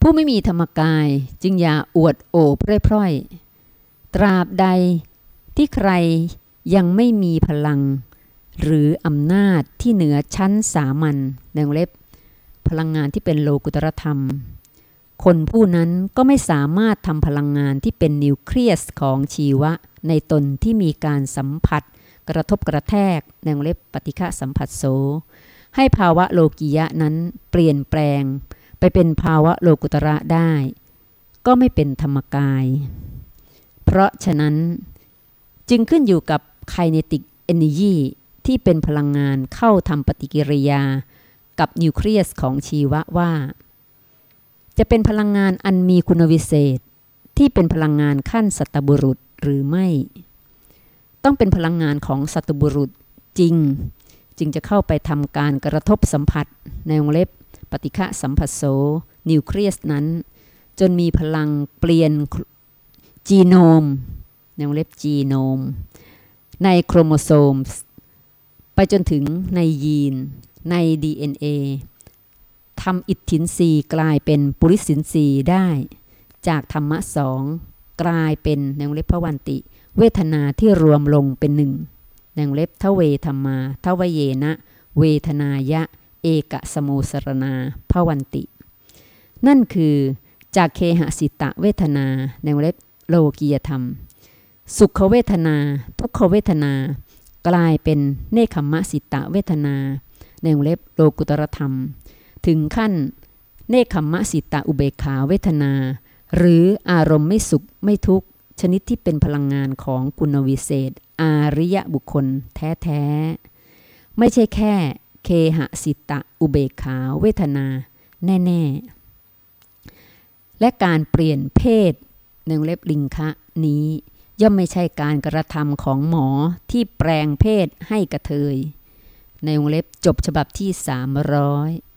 ผู้ไม่มีธรรมกายจึงอย่าอวดโอบพร่อยๆ ตราบใดที่ใครยังไม่มีพลัง หรืออำนาจที่เหนือชั้นสามัญในวงเล็บ พลังงานที่เป็นโลกุตรธรรม คนผู้นั้นก็ไม่สามารถทำพลังงานที่เป็นนิวเคลียสของชีวะ ในตนที่มีการสัมผัส กระทบกระแทกในวงเล็บปฏิฆะสัมผัสโซให้ภาวะโลกิยะนั้นเปลี่ยนแปลง ไปเป็นภาวะโลกุตระได้ ก็ไม่เป็นธรรมกาย เพราะฉะนั้นจึงขึ้นอยู่กับ kinetic energy ที่เป็นพลังงานเข้าทำปฏิกิริยา กับนิวเคลียสของชีวะว่า จะเป็นพลังงานอันมีคุณวิเศษ ที่เป็นพลังงานขั้นสัตบุรุษหรือไม่ ต้องเป็นพลังงานของสัตบุรุษจริง จึงจะเข้าไปทำการกระทบสัมผัสในวงเล็บ ปฏิฆะสัมผัสโซนิวเคลียสนั้น จนมีพลังเปลี่ยน จีโนมในวงเล็บจีโนม ในโครโมโซม ไปจนถึงในยีน ใน DNA ทำอิทธินรีกลายเป็นปุริสินรีได้ จากธรรมะสองกลายเป็นในวงเล็บพวันติ เวทนาที่รวมลงเป็นหนึ่งในวงเล็บทเวธรรมาทวเยนะ เวทนายะ เอกสมุสรณาพวันติ นั่นคือจากเคหสิตะเวทนาในวงเล็บ โลกียธรรม สุขเวทนา ทุกขเวทนา กลายเป็นเนคขมะสิตะเวทนา ในวงเล็บโลกุตรธรรม ถึงขั้น เนคขมะสิตะอุเบขาเวทนา หรืออารมณ์ไม่สุขไม่ทุกข์ ชนิดที่เป็นพลังงานของกุณวิเศษ อาริยบุคคล แท้ๆ ไม่ใช่แค่เคหสิตะอุเบขาเวทนา แน่ ๆ และการเปลี่ยนเพศ ในวงเล็บลิงคะนี้ ย่อมไม่ใช่การกระทำของหมอที่แปลงเพศให้กระเทย ในวงเล็บจบฉบับที่ 300